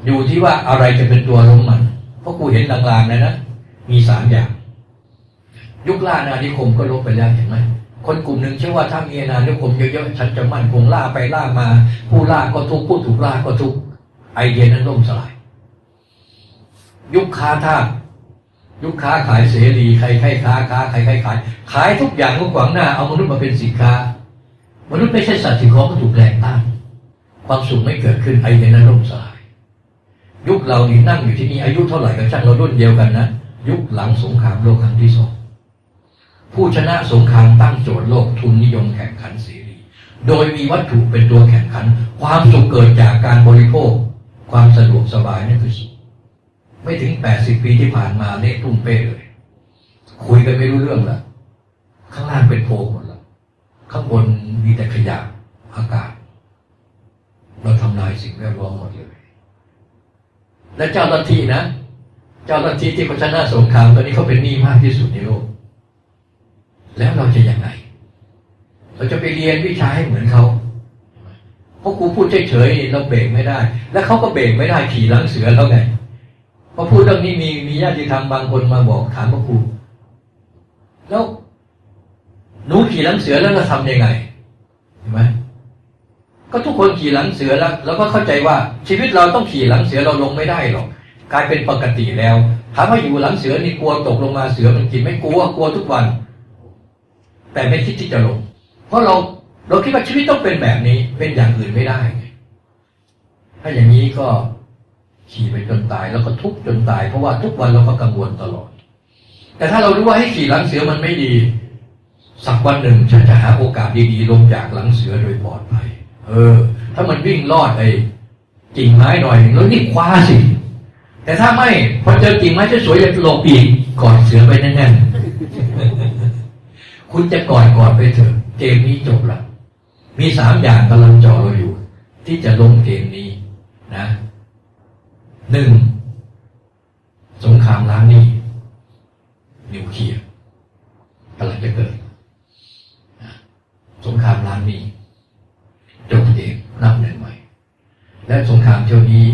อยู่ที่ว่าอะไรจะเป็นตัวล้มมันพ่อครูเห็นลางๆนะนะมีสามอย่าง ยุคล่าอาณานิคมก็ลบไปแล้วเห็นไหมคนกลุ่มหนึ่งเชื่อว่าถ้ามีอาณานิคมเยอะๆฉันจะมั่นคงล่าไปล่ามา ผู้ล่าก็ทุกผู้ถูกล่าก็ทุกไอเดียนั้นล่มสลาย ยุคค้าทาสยุคค้าขายเสรีใครใครค้าค้าใครใครขาย ขายทุกอย่างก็ขวางหน้าเอามนุษย์มาเป็นสินค้า มนุษย์ไม่ใช่สัตว์สิ่ของถูกแรงต้านความสุขไม่เกิดขึ้นไอเดียนั้นล่มสลาย ยุคเรานี่นั่งอยู่ที่นี่อายุเท่าไหร่กับช่างเรารุ่นเดียวกันนะยุคหลังสงครามโลกครั้งที่สองผู้ชนะสงครามตั้งโจทย์โลกทุนนิยมแข่งขันเสรี โดยมีวัตถุเป็นตัวแข่งขัน ความสุขเกิดจากการบริโภค ความสะดวกสบายนั่นคือสุขไม่ถึงแปดสิบปีที่ผ่านมาเละตุ้มเป้เลย คุยกันไม่รู้เรื่องละข้างล่างเป็นโพงหมดล ข้างบนมีแต่ขยะอากาศ เราทำลายสิ่งแวดล้อมหมดเลย และเจ้าลัทธินะ เจ้าลัทธิที่เขาชนะสงครามตอนนี้เขาเป็นหนี้มากที่สุดในโลก แล้วเราจะยังไง เราจะไปเรียนวิชาให้เหมือนเขาเพราะครูพูดเฉยๆเราเบรกไม่ได้ แล้วเขาก็เบรกไม่ได้ขี่หลังเสือแล้วไงพอพูดเรื่องนี้มีมีญาติธรรมบางคนมาบอกถามพระครูแล้ว หนูขี่หลังเสือแล้วเราทำยังไงเห็นไหมก็ทุกคนขี่หลังเสือแล้วเราก็เข้าใจว่าชีวิตเราต้องขี่หลังเสือเราลงไม่ได้หรอกกลายเป็นปกติแล้วถามว่าอยู่หลังเสือนี่กลัวตกลงมาเสือมันกินไม่กลัวกลัวทุกวัน แต่ไม่คิดที่จะลง เพราะเราเราคิดว่าชีวิตต้องเป็นแบบนี้เป็นอย่างอื่นไม่ได้ ถ้าอย่างนี้ก็ขี่ไปจนตายแล้วก็ทุกจนตาย เพราะว่าทุกวันเราก็กังวลตลอด แต่ถ้าเรารู้ว่าให้ขี่หลังเสือมันไม่ดี สักวันหนึ่งฉันจะหาโอกาสดีๆลงจากหลังเสือโดยปลอดภัย เออ ถ้ามันวิ่งลอดไอ้กิ่งไม้หน่อยแล้วนี่คว้าสิ แต่ถ้าไม่พอเจอกิ่งไม้สวยๆจะหลบปีกกอดเสือไปแน่นๆคุณจะกอดกอดไปเถอะ เกมนี้จบละมีสามอย่างกำลังจ่อเราอยู่ ที่จะล้มเกมนี้นะหนึ่งสงครามล้างหนี้นิวเคลียร์กำลังจะเกิด งครามล้างหนี้จบเองนับหนึ่งใหม่ และสงครามเที่ยวนี้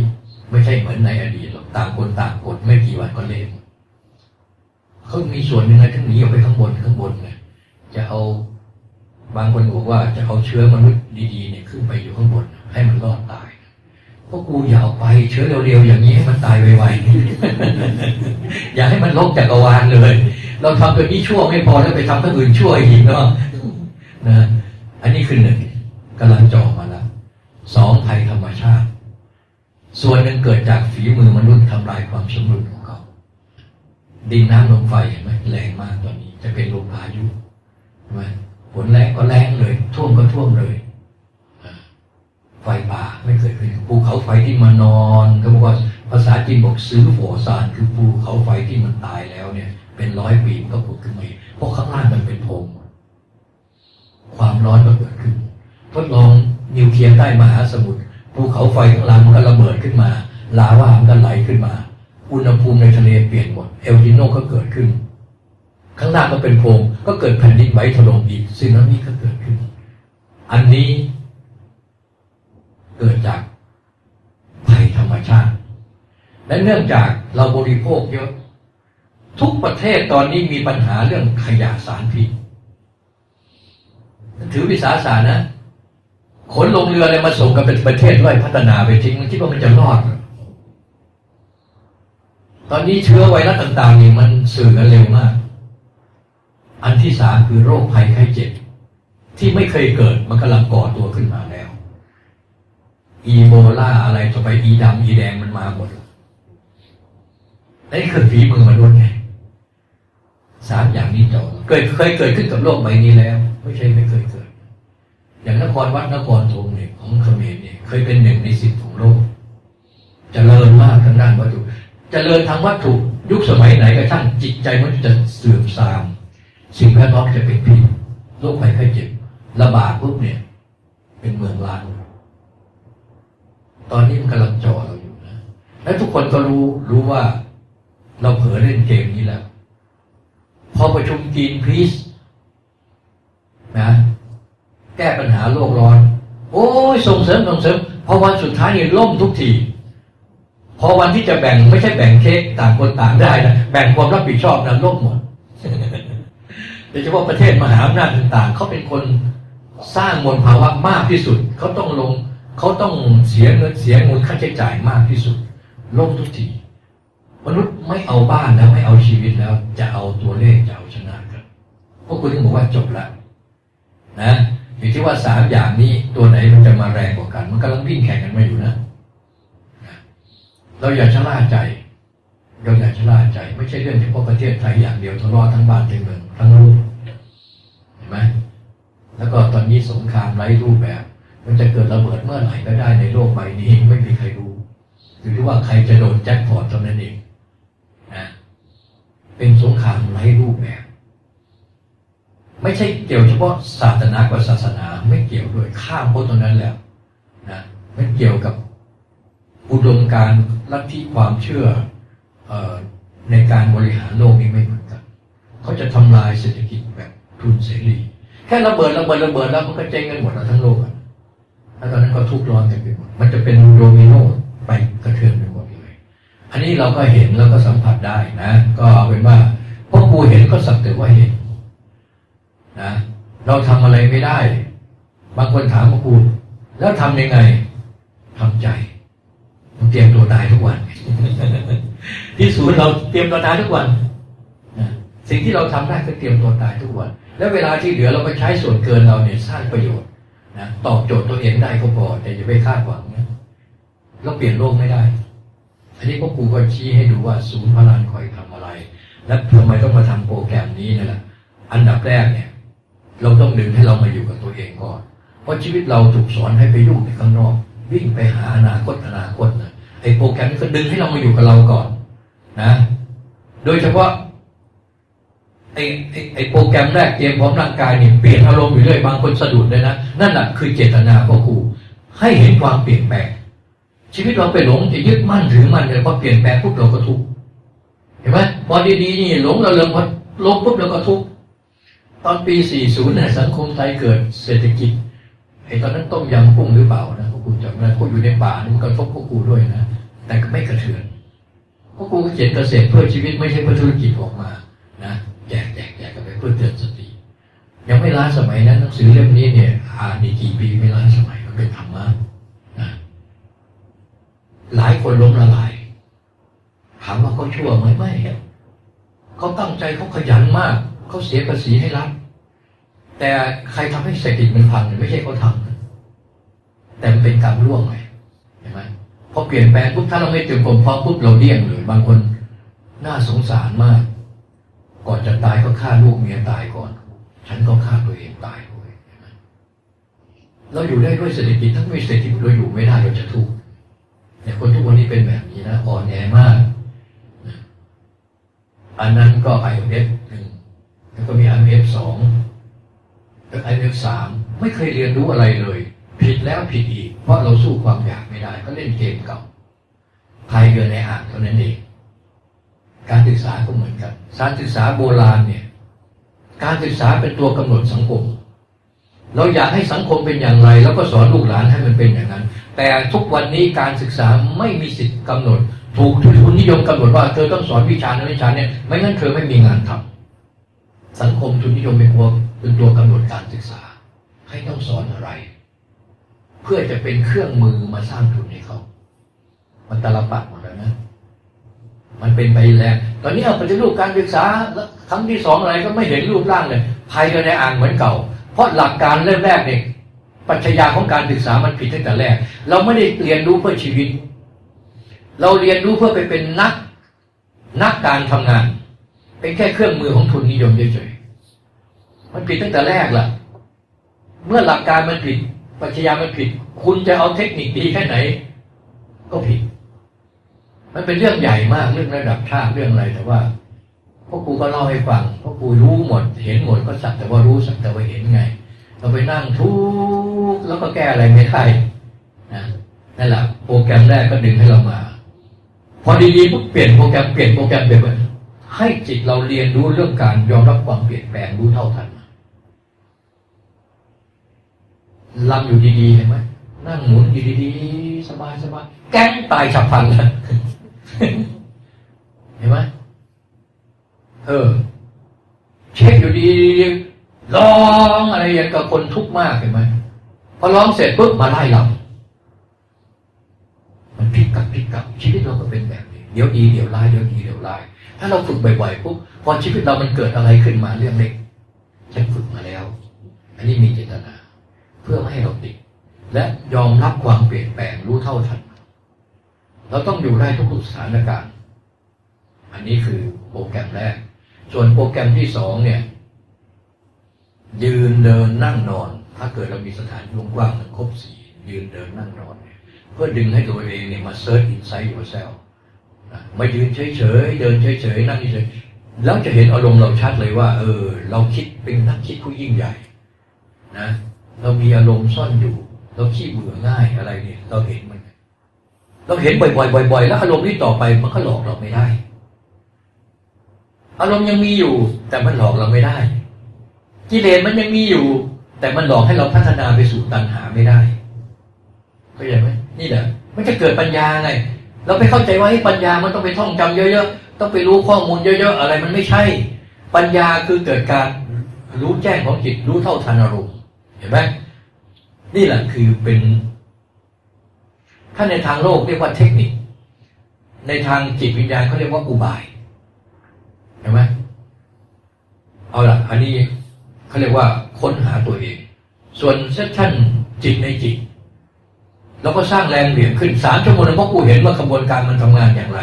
ไม่ใช่เหมือนในอดีตหรอกต่างคนต่างกดไม่กี่วันก็เล่นเขามีส่วนหนึ่งนะทั้งหนีออกไปข้างบนข้างบนเลยจะเอาบางคนบอกว่าจะเอาเชื้อมนุษย์ดีๆเนี่ยขึ้นไปอยู่ข้างบน ให้มันรอดตายเพราะกูอย่าเอาไปเชื้อเร็วๆอย่างนี้ให้มันตายไวๆอย่าให้มันลบจักรวาลเลย เราทำตัวนี้ชั่วไม่พอแล้วไปทำตัวอื่นชั่วอีกเนาะนะ อันนี้คือหนึ่งกำลังจ่อมาแล้วสองภัยธรรมชาติ ส่วนหนึ่งเกิดจากฝีมือมนุษย์ทำลายความสมดุลของเขาดินน้ำลมไฟเห็นไหมแรงมากตอนนี้ จะเป็นลมพายุใช่ไหมฝนแรงก็แรงเลย ท่วมก็ท่วมเลยไฟป่าไม่เคยขึ้นภูเขาไฟที่มานอนก็บอกว่าภาษาจีนบอก死火山 คือภูเขาไฟที่มันตายแล้วเนี่ย เป็นร้อยปีมันก็ผุดขึ้นมาเพราะข้างล่างมันเป็นโพรง ความร้อนก็เกิดขึ้น ทดลองนิวเคลียร์ใต้มหาสมุทรภูเขาไฟข้างล่างมันก็ระเบิดขึ้นมา ลาวามันก็ไหลขึ้นมา อุณหภูมิในทะเลเปลี่ยนหมด เอลนิโนก็เกิดขึ้น ข้างล่างก็เป็นโพรงก็เกิดแผ่นดินไหวถล่มอีกสึนามิก็เกิดขึ้น อันนี้ เกิดจากภัยธรรมชาติ และเนื่องจากเราบริโภคเยอะ ทุกประเทศตอนนี้มีปัญหาเรื่องขยะสารพิษ ถือวิสาสะนะขนลงเรือเลยมาส่งกับเป็นประเทศด้อยพัฒนาไปทิ้งมันคิดว่ามันจะรอด ตอนนี้เชื้อไวรัสต่างๆนี่มันสื่อกันเร็วมาก อันที่สามคือโรคภัยไข้เจ็บ ที่ไม่เคยเกิดมันกำลังก่อตัวขึ้นมาแล้ว อีโบลาอะไรต่อไปอีดำอีแดงมันมาหมดนี่คือฝีมือมนุษย์ไงสามอย่างนี้จอเกิดเคยเกิดขึ้นกับโลกใบนี้แล้ว ไม่ใช่ไม่เคยเกิด อย่างนครวัดนครธงเนี่ยของเขมรเนี่ยเคยเป็นหนึ่งในสิบของโลกจเจริญมากทางด้านวัตถุจเจริญทางวัตถุยุคสมัยไหนก็ช่างจิตใจมันจะเสื่อมทราม สิ่งแวดล้อมจะเป็นพิษโรคภัยไข้เจ็บระบาดปุ๊บเนี่ย เป็นเมืองล้างตอนนี้มันกำลังจ่อเราอยู่นะและทุกคนก็รู้รู้ว่าเราเผลอเล่นเกมนี้แล้ว พอประชุมกีนพีซ นะแก้ปัญหาโลกร้อน โอ้ยส่งเสริมส่งเสริมพอวันสุดท้ายนี่ล่มทุกทีพอวันที่จะแบ่งไม่ใช่แบ่งเค้กต่างคนต่างได้นะแบ่งความรับผิดชอบนะล่มหมดโดยเฉพาะประเทศมหาอำนาจต่าง ๆเขาเป็นคนสร้างมลภาวะมากที่สุดเขาต้องลงเขาต้องเสียเงินเสียมูลค่าใช้จ่ายมากที่สุดล่มทุกทีมนุษย์ไม่เอาบ้านแล้วไม่เอาชีวิตแล้ว จะเอาตัวเลขจะเอาชนะกันพวกคุณถึงบอกว่าจบละ นะอยู่ที่ว่าสามอย่างนี้ตัวไหนมันจะมาแรงกว่ากัน มันกำลังวิ่งแข่งกันมาอยู่นะ เราอย่าชะล่าใจ เราอย่าชะล่าใจ ไม่ใช่เรื่องเฉพาะประเทศไทยอย่างเดียวทะเลาะทั้งบ้านทั้งเมืองทั้งโลกเห็นไหมแล้วก็ตอนนี้สงครามไร้รูปแบบ มันจะเกิดระเบิดเมื่อไหร่ก็ได้ในโลกใบนี้ไม่มีใครรู้หรือว่าใครจะโดนแจ็คพอตเท่านั้นเองนะเป็นสงครามไร้รูปแบบ ไม่ใช่เกี่ยวเฉพาะศาสนากับศาสนาไม่เกี่ยวด้วยข้ามพ้นตรงนั้นแล้วนะไม่เกี่ยวกับอุดมการณ์ลัทธิความเชื่ออในการบริหารโลกนี้ไม่เหมือนกันเขาจะทำลายเศรษฐกิจแบบทุนเสรีแค่ระเบิดระเบิดระเบิดแล้วมันก็เจ๊งกันหมดแล้วทั้งโลกอะแล้วตอนนั้นก็ทุกข์ร้อนกันไปหมดมันจะเป็นโดมิโนไปกระเทือนไปหมดเลย อันนี้เราก็เห็นแล้วก็สัมผัสได้นะ ก็เอาเป็นว่าพวกกูเห็นก็สักแต่ว่าเห็น นะเราทำอะไรไม่ได้ บางคนถามพวกกูแล้วทำยังไงทำใจต้องเตรียมตัวตายทุกวัน ที่ศูนย์เราเตรียมตัวตายทุกวันสิ่งที่เราทำได้คือเตรียมตัวตายทุกวัน แล้วเวลาที่เหลือเราก็ใช้ส่วนเกินเราเนี่ยสร้างประโยชน์นะตอบโจทย์ตัวเองได้ก็พอแต่อย่าไปคาดหวังนะเราเปลี่ยนโลกไม่ได้ อันนี้พวกครูก็ชี้ให้ดูว่าศูนย์พลานคอยทำอะไร และทำไมต้องมาทำโปรแกรมนี้นั่แหละอันดับแรกเนี่ย เราต้องดึงให้เรามาอยู่กับตัวเองก่อน เพราะชีวิตเราถูกสอนให้ไปยุ่งในข้างนอก วิ่งไปหาอนาคตอนาคตนะไอ้โปรแกรมนี้ก็ดึงให้เรามาอยู่กับเราก่อน นะ โดยเฉพาะไอ้ไอ้ไอ้โปรแกรมแรกเตรียมพร้อมร่างกายเนี่ยเปลี่ยนอารมณ์อยู่เรื่อยบางคนสะดุดเลยนะนั่นแหละคือเจตนาพ่อครูให้เห็นความเปลี่ยนแปลงชีวิตเราไปหลงจะยึดมั่นถือมั่นเลยพอเปลี่ยนแปลงปุ๊บเราก็ทุกข์เห็นไหมพอดีๆนี่หลงเราเริงพอลงปุ๊บเราก็ทุกข์ ตอนปี 40 เนี่ยสังคมไทยเกิดเศรษฐกิจไอ้ตอนนั้นต้มยำกุ้งหรือเปล่านะพวกคุณจำได้พวกอยู่ในป่านี่มันกระทบพวกกูด้วยนะ แต่ก็ไม่กระเทือนพวกกูเขียนเกษตรเพื่อชีวิตไม่ใช่เพื่อธุรกิจออกมานะแจกแจกแจกกันไปเพื่อเตือนสติ ยังไม่ล้าสมัยนั้นหนังสือเล่มนี้เนี่ย อ่านอีกกี่ปีไม่ล้าสมัยมันเป็นธรรมะนะหลายคนล้มละลายถามว่าเขาชั่วไหมไม่เขาตั้งใจเขาขยันมาก เขาเสียภาษีให้รัฐแต่ใครทำให้เศรษฐกิจมันพังเนี่ยไม่ใช่เขาทำแต่มันเป็นกรรมร่วงไงเห็นไหมพอเปลี่ยนแปลงปุ๊บถ้าเราไม่เตรียมความพร้อมปุ๊บเราเลี่ยงเลยบางคนน่าสงสารมาก ก่อนจะตายก็ฆ่าลูกเมียตายก่อน ฉันก็ฆ่าตัวเองตายด้วยเราอยู่ได้ด้วยเศรษฐกิจถ้าไม่เศรษฐกิจเราอยู่ไม่ได้เราจะทุกข์แต่คนทุกวันนี้เป็นแบบนี้นะอ่อนแอมาก อันนั้นก็ IMF หนึ่ง แล้วก็มี IMF สองแล้ว IMF สามไม่เคยเรียนรู้อะไรเลย ผิดแล้วผิดอีก เพราะเราสู้ความอยากไม่ได้ ก็เล่นเกมเก่าพายเรือในอ่างเท่านั้นเอง การศึกษาก็เหมือนกันการศึกษาโบราณเนี่ย การศึกษาเป็นตัวกำหนดสังคม เราอยากให้สังคมเป็นอย่างไร แล้วก็สอนลูกหลานให้มันเป็นอย่างนั้น แต่ทุกวันนี้การศึกษาไม่มีสิทธิ์กำหนด ถูกทุนนิยมกำหนดว่าเธอต้องสอนวิชานั้นวิชาเนี่ยไม่งั้นเธอไม่มีงานทำ สังคมทุนนิยมเป็นตัวเป็นตัวกำหนดการศึกษา ให้ต้องสอนอะไร เพื่อจะเป็นเครื่องมือมาสร้างทุนให้เขามันตาลปัดหมดแล้วนะ มันเป็นไปแล้วตอนนี้เอาปฏิรูปการศึกษาแล้วครั้งที่สองอะไรก็ไม่เห็นรูปร่างเลยภายในอ่างเหมือนเก่า เพราะหลักการเริ่มแรกเนี่ยปรัชญาของการศึกษามันผิดตั้งแต่แรก เราไม่ได้เรียนรู้เพื่อชีวิต เราเรียนรู้เพื่อไปเป็นนัก นักการทำงาน เป็นแค่เครื่องมือของทุนนิยมเฉยๆมันผิดตั้งแต่แรกล่ะ เมื่อหลักการมันผิดปรัชญามันผิด คุณจะเอาเทคนิคดีแค่ไหน ก็ผิด มันเป็นเรื่องใหญ่มากเรื่องระดับชาติเรื่องอะไรแต่ว่าพวกครูก็เล่าให้ฟังพวกครูรู้หมด เห็นหมดก็สักแต่ว่ารู้สักแต่ว่าเห็นไง เราไปนั่งทุกแล้วก็แก้อะไรไม่ได้นะนั่นแหละโปรแกรมแรกก็ดึงให้เรามา พอดีๆปุ๊บเปลี่ยนโปรแกรมเปลี่ยนโปรแกรมเปลี่ยน ให้จิตเราเรียนรู้เรื่องการยอมรับความเปลี่ยนแปลงรู้เท่าทันลำอยู่ดีๆเห็นไหมนั่งหมุนอยู่ดีๆ สบายสบายๆแก๊งตายฉับพลันเลยเห็นไหมเออ เช็คอยู่ดีร้องอะไรอย่างกับคนทุกข์มากเห็นไหมพอร้องเสร็จปุ๊บมาไล่ลำมันพลิกกลับพลิกกลับชีวิตเราก็เป็นแบบนี้เดี๋ยวดีเดี๋ยวร้ายเดี๋ยวดีเดี๋ยวร้าย ถ้าเราฝึกบ่อยๆปุ๊บพอชีวิตเรามันเกิดอะไรขึ้นมาเรื่องเล็กฉันฝึกมาแล้ว อันนี้มีเจตนา เพื่อไม่ให้เราติด และยอมรับความเปลี่ยนแปลงรู้เท่าทัน เราต้องอยู่ได้ทุกสถานการณ์ อันนี้คือโปรแกรมแรก ส่วนโปรแกรมที่สองเนี่ย ยืนเดินนั่งนอน ถ้าเกิดเรามีสถานที่กว้างมันครบสี่ยืนเดินนั่งนอน เพื่อดึงให้ตัวเองเนี่ยมาเซิร์ชอินไซต์ yourself นะ มายืนเฉยๆเดินเฉยๆนั่งเฉยๆแล้วจะเห็นอารมณ์เราชัดเลยว่า เออ เราคิดเป็นนักคิดผู้ยิ่งใหญ่ นะเรามีอารมณ์ซ่อนอยู่ เราขี้เบื่อง่ายอะไรเนี่ย เราเห็นมัน เราเห็นบ่อยๆบ่อยๆแล้วอารมณ์นี้ต่อไปมันก็หลอกเราไม่ได้ อารมณ์ยังมีอยู่ แต่มันหลอกเราไม่ได้กิเลสมันยังมีอยู่ แต่มันหลอกให้เราพัฒนาไปสู่ตัณหาไม่ได้เข้าใจไหมนี่แหละมันจะเกิดปัญญาไง เราไปเข้าใจว่าให้ปัญญามันต้องไปท่องจำเยอะๆ ต้องไปรู้ข้อมูลเยอะๆ อะไรมันไม่ใช่ ปัญญาคือเกิดการรู้แจ้งของจิตรู้เท่าทันอารมณ์เห็นไหมนี่แหละคือเป็นถ้าในทางโลกเรียกว่าเทคนิค ในทางจิตวิญญาณเขาเรียกว่าอุบายเห็นไหมเอาละอันนี้เขาเรียกว่าค้นหาตัวเอง ส่วนเซสชั่นจิตในจิต เราก็สร้างแรงเหวี่ยงขึ้นสามชั่วโมงเพราะครูเห็นว่ากระบวนการมันทำงานอย่างไร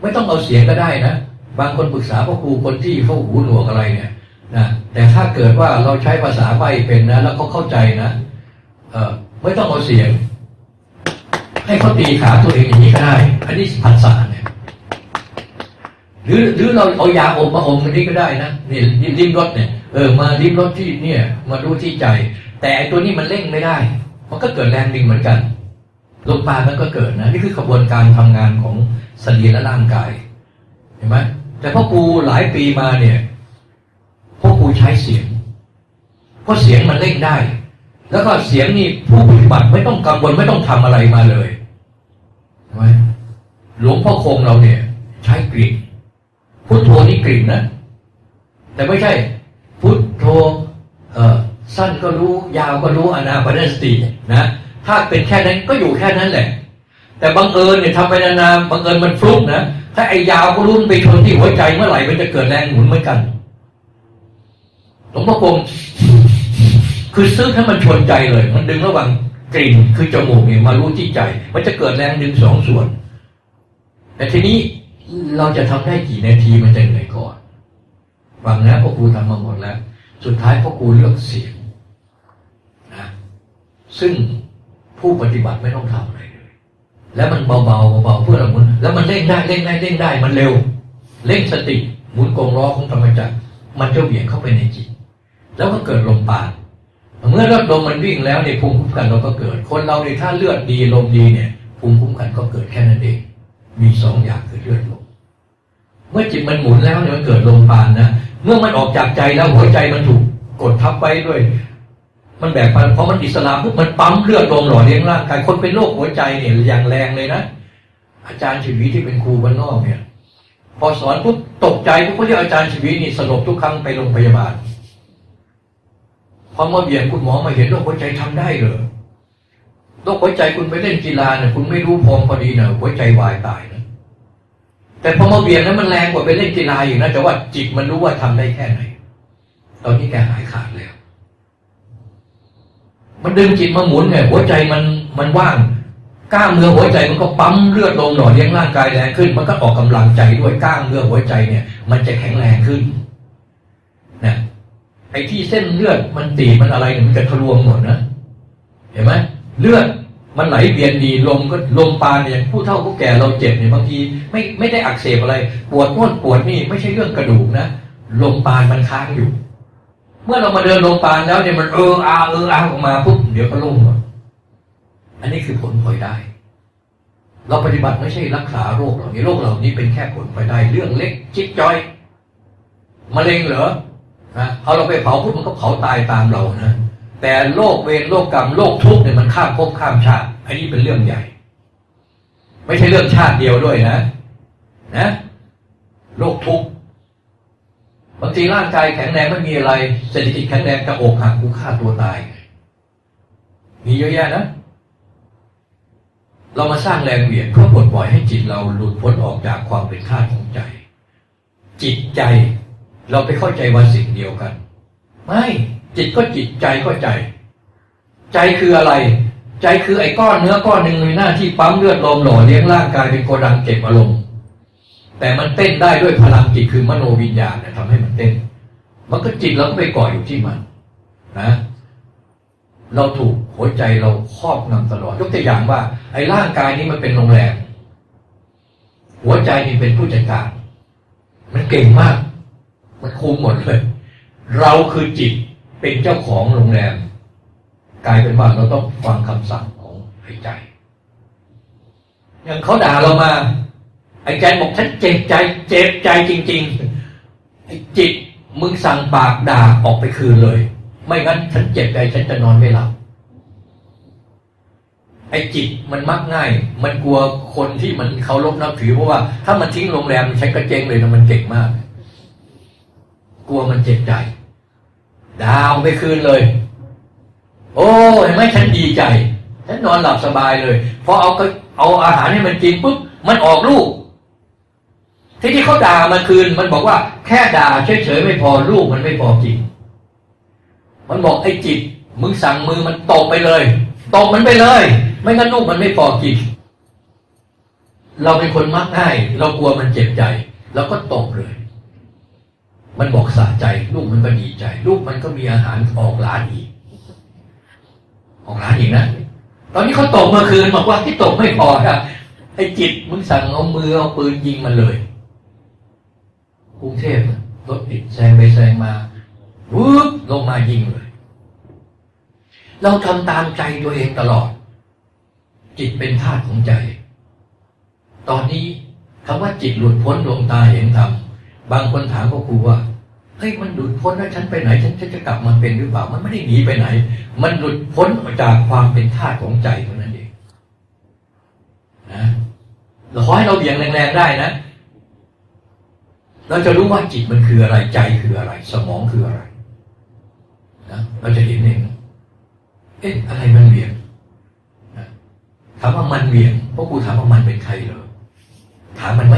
ไม่ต้องเอาเสียงก็ได้นะ บางคนปรึกษาพ่อครูคนที่เขาหูหนวกอะไรเนี่ยนะแต่ถ้าเกิดว่าเราใช้ภาษาใบเป็นนะ แล้วเขาเข้าใจนะเออไม่ต้องเอาเสียง ให้เขาตีขาตัวเองอย่างนี้ก็ได้อันนี้ผัสสะเนี่ยหรือหรือเราเอายาอมมาอมกันนี้ก็ได้นะนี่ริมรถเนี่ยเออมาริมรถที่เนี่ย มาดูที่ใจ แต่ตัวนี้มันเร่งไม่ได้ มันก็เกิดแรงดึงเหมือนกัน ลมปรามันก็เกิดนะนี่คือกระบวนการทำงานของสรีและร่างกายเห็นไหมแต่พ่อครูหลายปีมาเนี่ยพ่อครูใช้เสียงเพราะเสียงมันเร่งได้ แล้วก็เสียงนี่ผู้ปฏิบัติไม่ต้องกังวลไม่ต้องทำอะไรมาเลยเห็นไหมหลวงพ่อคงเราเนี่ย ใช้กลิ่นพุทโธนี่กลิ่นนะแต่ไม่ใช่ พุทโธเอ่อสั้นก็รู้ยาวก็รู้อนาปนสตินะ ถ้าเป็นแค่นั้นก็อยู่แค่นั้นแหละ แต่บังเอิญเนี่ยทำไปนานๆบังเอิญมันฟลุกนะถ้าไอ้ยาวก็รุ่นไปชนที่หัวใจเมื่อไหร่มันจะเกิดแรงหมุนเหมือนกันหลวงพ่อคงคือซึ่งถ้มันชนใจเลย มันดึงระหว่างกลิ่นคือจมูกเนี่ยมารู้ที่ใจ มันจะเกิดแรงดึงสองส่วน แต่ทีนี้เราจะทำได้กี่นาทีมันจะเหนื่อยก่อนฟังนะพ่อครูทำมาหมดแล้ว สุดท้ายพ่อครูเลือกเสียงนะซึ่ง ผู้ปฏิบัติไม่ต้องทำอะไรเลยแล้วมันเบาๆเบาๆเพื่อเราหมุนแล้วมันเร่งได้เร่งได้เร่งได้มันเร็วเร่งสติหมุนกงล้อของธรรมจักรมันจะเหวี่ยงเข้าไปในจิต แล้วก็เกิดลมปานเมื่อเลือดลมมันวิ่งแล้วเนี่ยภูมิคุ้มกันเราก็เกิด คนเราเนี่ยถ้าเลือดดีลมดีเนี่ยภูมิคุ้มกันก็เกิดแค่นั้นเอง มีสองอย่างคือเลือดลมเมื่อจิตมันหมุนแล้วเนี่ยมันเกิดลมปานนะเมื่อมันออกจากใจแล้วหัวใจมันถูกกดทับไว้ด้วย มันแบกไปเพราะมันอิสระปุ๊บมันปั๊มเลือดลมหล่อเลี้ยงร่างกายคนเป็นโรคหัวใจเนี่ยอย่างแรงเลยนะอาจารย์ชีวิตที่เป็นครูบ้านนอกเนี่ย พอสอนปุ๊บตกใจปุ๊บเขาเรียกอาจารย์ชีวิตนี่สลบทุกครั้งไปโรงพยาบาลพอมาเบียนคุณหมอมาเห็นโรคหัวใจทำได้เหรอโรคหัวใจคุณไปเล่นกีฬาเนี่ยคุณไม่รู้พองพอดีเนี่ยหัวใจวายตายนะแต่พอมาเบียนแล้วมันแรงกว่าไปเล่นกีฬาอยู่นะแต่ว่าจิตมันรู้ว่าทำได้แค่ไหน ตอนนี้แกหายขาดแล้ว มันดึงจิตมาหมุนเนี่ยหัวใจมันมันว่างกล้ามเนื้อหัวใจมันก็ปั๊มเลือดลมหล่อเลี้ยงร่างกายแรงขึ้น มันก็ออกกำลังใจด้วยกล้ามเนื้อหัวใจเนี่ย มันจะแข็งแรงขึ้นนะไอ้ที่เส้นเลือดมันตีมันอะไรเนี่ยมันจะทะลวงหมดนะเห็นไหมเลือดมันไหลเวียนดีลมก็ลมปานเนี่ยผู้เฒ่าผู้แก่เราเจ็บเนี่ยบางทีไม่ไม่ได้อักเสบอะไร ปวดน้นปวดนี่ไม่ใช่เรื่องกระดูกนะลมปานมันค้างอยู่ เมื่อเรามาเดินลมปานแล้วเนี่ยมันเอออาเอออาออกมาปุ๊บเดี๋ยวก็ลุ่มหมดอันนี้คือผลพลอยได้ เราปฏิบัติไม่ใช่รักษาโรคเหล่านี้โรคเหล่านี้เป็นแค่ผลพลอยได้ เรื่องเล็กจิ๊กจอยมะเร็งเหรอนะเอาเราไปเผาปุ๊บมันก็เผาตายตามเรานะแต่โรคเวรโรคกรรมโรคทุกข์เนี่ยมันข้ามภพข้ามชาติ อันนี้เป็นเรื่องใหญ่ ไม่ใช่เรื่องชาติเดียวด้วยนะ นะโรคทุกข์ บางทีร่างกายแข็งแรงไม่มีอะไร เศรษฐกิจแข็งแรงกระอกหักกูฆ่าตัวตาย มีเยอะแยะนะ เรามาสร้างแรงเหวี่ยงเพื่อปลดปล่อยให้จิตเราหลุดพ้นออกจากความเป็นข้าของใจ จิตใจเราไปเข้าใจว่าสิ่งเดียวกัน ไม่จิตก็จิตใจก็ใจ ใจคืออะไร ใจคือไอ้ก้อนเนื้อก้อนหนึ่งมีหน้าที่ปั๊มเลือดลมหล่อเลี้ยงร่างกายเป็นโกดังเก็บอารมณ์ แต่มันเต้นได้ด้วยพลังจิตคือมโนวิญญาณนะทำให้มันเต้น มันก็จิตเราก็ไปก่ออยู่ที่มันนะเราถูกหัวใจเราครอบงำตลอด ยกตัวอย่างว่า ไอ้ร่างกายนี้มันเป็นโรงแรมหัวใจนี่เป็นผู้จัดการ มันเก่งมาก มันคุมหมดเลย เราคือจิตเป็นเจ้าของโรงแรม กลายเป็นว่าเราต้องฟังคำสั่งของไอ้ใจ อย่างเขาด่าเรามา ไอ้ใจบอกฉันเจ็บใจ เจ็บใจจริง ๆ ไอ้จิตมึงสั่งปากด่าออกไปคืนเลย ไม่งั้นฉันเจ็บใจฉันจะนอนไม่หลับไอ้จิตมันมักง่าย มันกลัวคนที่มันเขาลบนับถือเพราะว่าถ้ามันทิ้งโรงแรมใช้กระเจงเลยนะมันเก่งมาก กลัวมันเจ็บใจดาวไปคืนเลย โอ้เห็นไหมฉันดีใจ ฉันนอนหลับสบายเลยพอเอาเอาอาหารให้มันกินปุ๊บมันออกลูก ที่ที่เขาด่ามันคืน มันบอกว่าแค่ด่าเฉยๆไม่พอลูกมันไม่พอกินมันบอกไอ้จิตมึงสั่งมือมันตกไปเลยตกมันไปเลย ไม่งั้นลูกมันไม่พอกิน เราเป็นคนมักง่าย เรากลัวมันเจ็บใจเราก็ตกเลย มันบอกสะใจ ลูกมันก็ดีใจ ลูกมันก็มีอาหารออกร้านอีก ออกร้านอีกนะตอนนี้เขาตกเมื่อคืนบอกว่าที่ตกไม่พอครับไอ้จิตมึงสั่งเอามือเอาปืนยิงมันเลย กรุงเทพรถติดแซงไปแซงมาวืบลงมายิงเลย เราทำตามใจตัวเองตลอด จิตเป็นธาตุของใจ ตอนนี้คำว่าจิตหลุดพ้นดวงตาเห็นธรรมบางคนถามพ่อครูว่าเฮ้ยมันหลุดพ้นแล้วฉันไปไหน ฉันจะกลับมาเป็นหรือเปล่า มันไม่ได้หนีไปไหน มันหลุดพ้นจากความเป็นธาตุของใจเท่านั้นเองนะเราขอให้เราเบี่ยงแรงๆได้นะ เราจะรู้ว่าจิตมันคืออะไรใจคืออะไร สมองคืออะไรนะเราจะเห็นเองเอ๊ะอะไรมันเบี่ยงนะถามว่ามันเบี่ยงพวกกูถามว่ามันเป็นใครเหรอถามมันไหม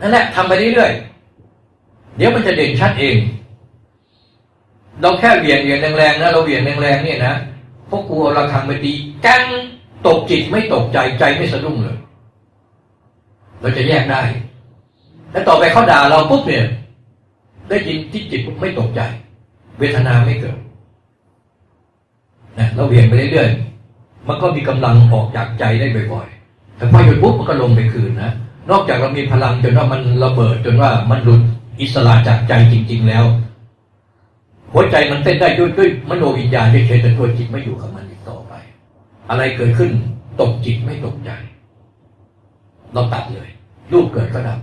นั่นแหละทำไปเรื่อยๆเดี๋ยวมันจะเด่นชัดเอง เราแค่เบี่ยงเบี่ยงแรงๆนะเราเบี่ยงแรงๆเนี่ยนะพวกกูเอาระฆังไปตีกันตกจิตไม่ตกใจใจไม่สะดุ้งเลย เราจะแยกได้ แล้วต่อไปเขาด่าเราปุ๊บเนี่ย ได้ยินที่จิตไม่ตกใจ เวทนาไม่เกิดนะเราเบี่ยงไปเรื่อยๆมันก็มีกำลังออกจากใจได้บ่อยๆแต่พอหยุดปุ๊บมันก็ลงไปคืนนะนอกจากเรามีพลังจนว่ามันระเบิดจนว่ามันหลุดอิสระจากใจจริง ๆ แล้ว หัวใจมันเต้นได้ด้วยด้วยมโนวิญญาณเฉยๆแต่ตัวจิตไม่อยู่กับมันอีกต่อไป อะไรเกิดขึ้นตกจิตไม่ตกใจ เราตัดเลย รูปเกิดก็ดับ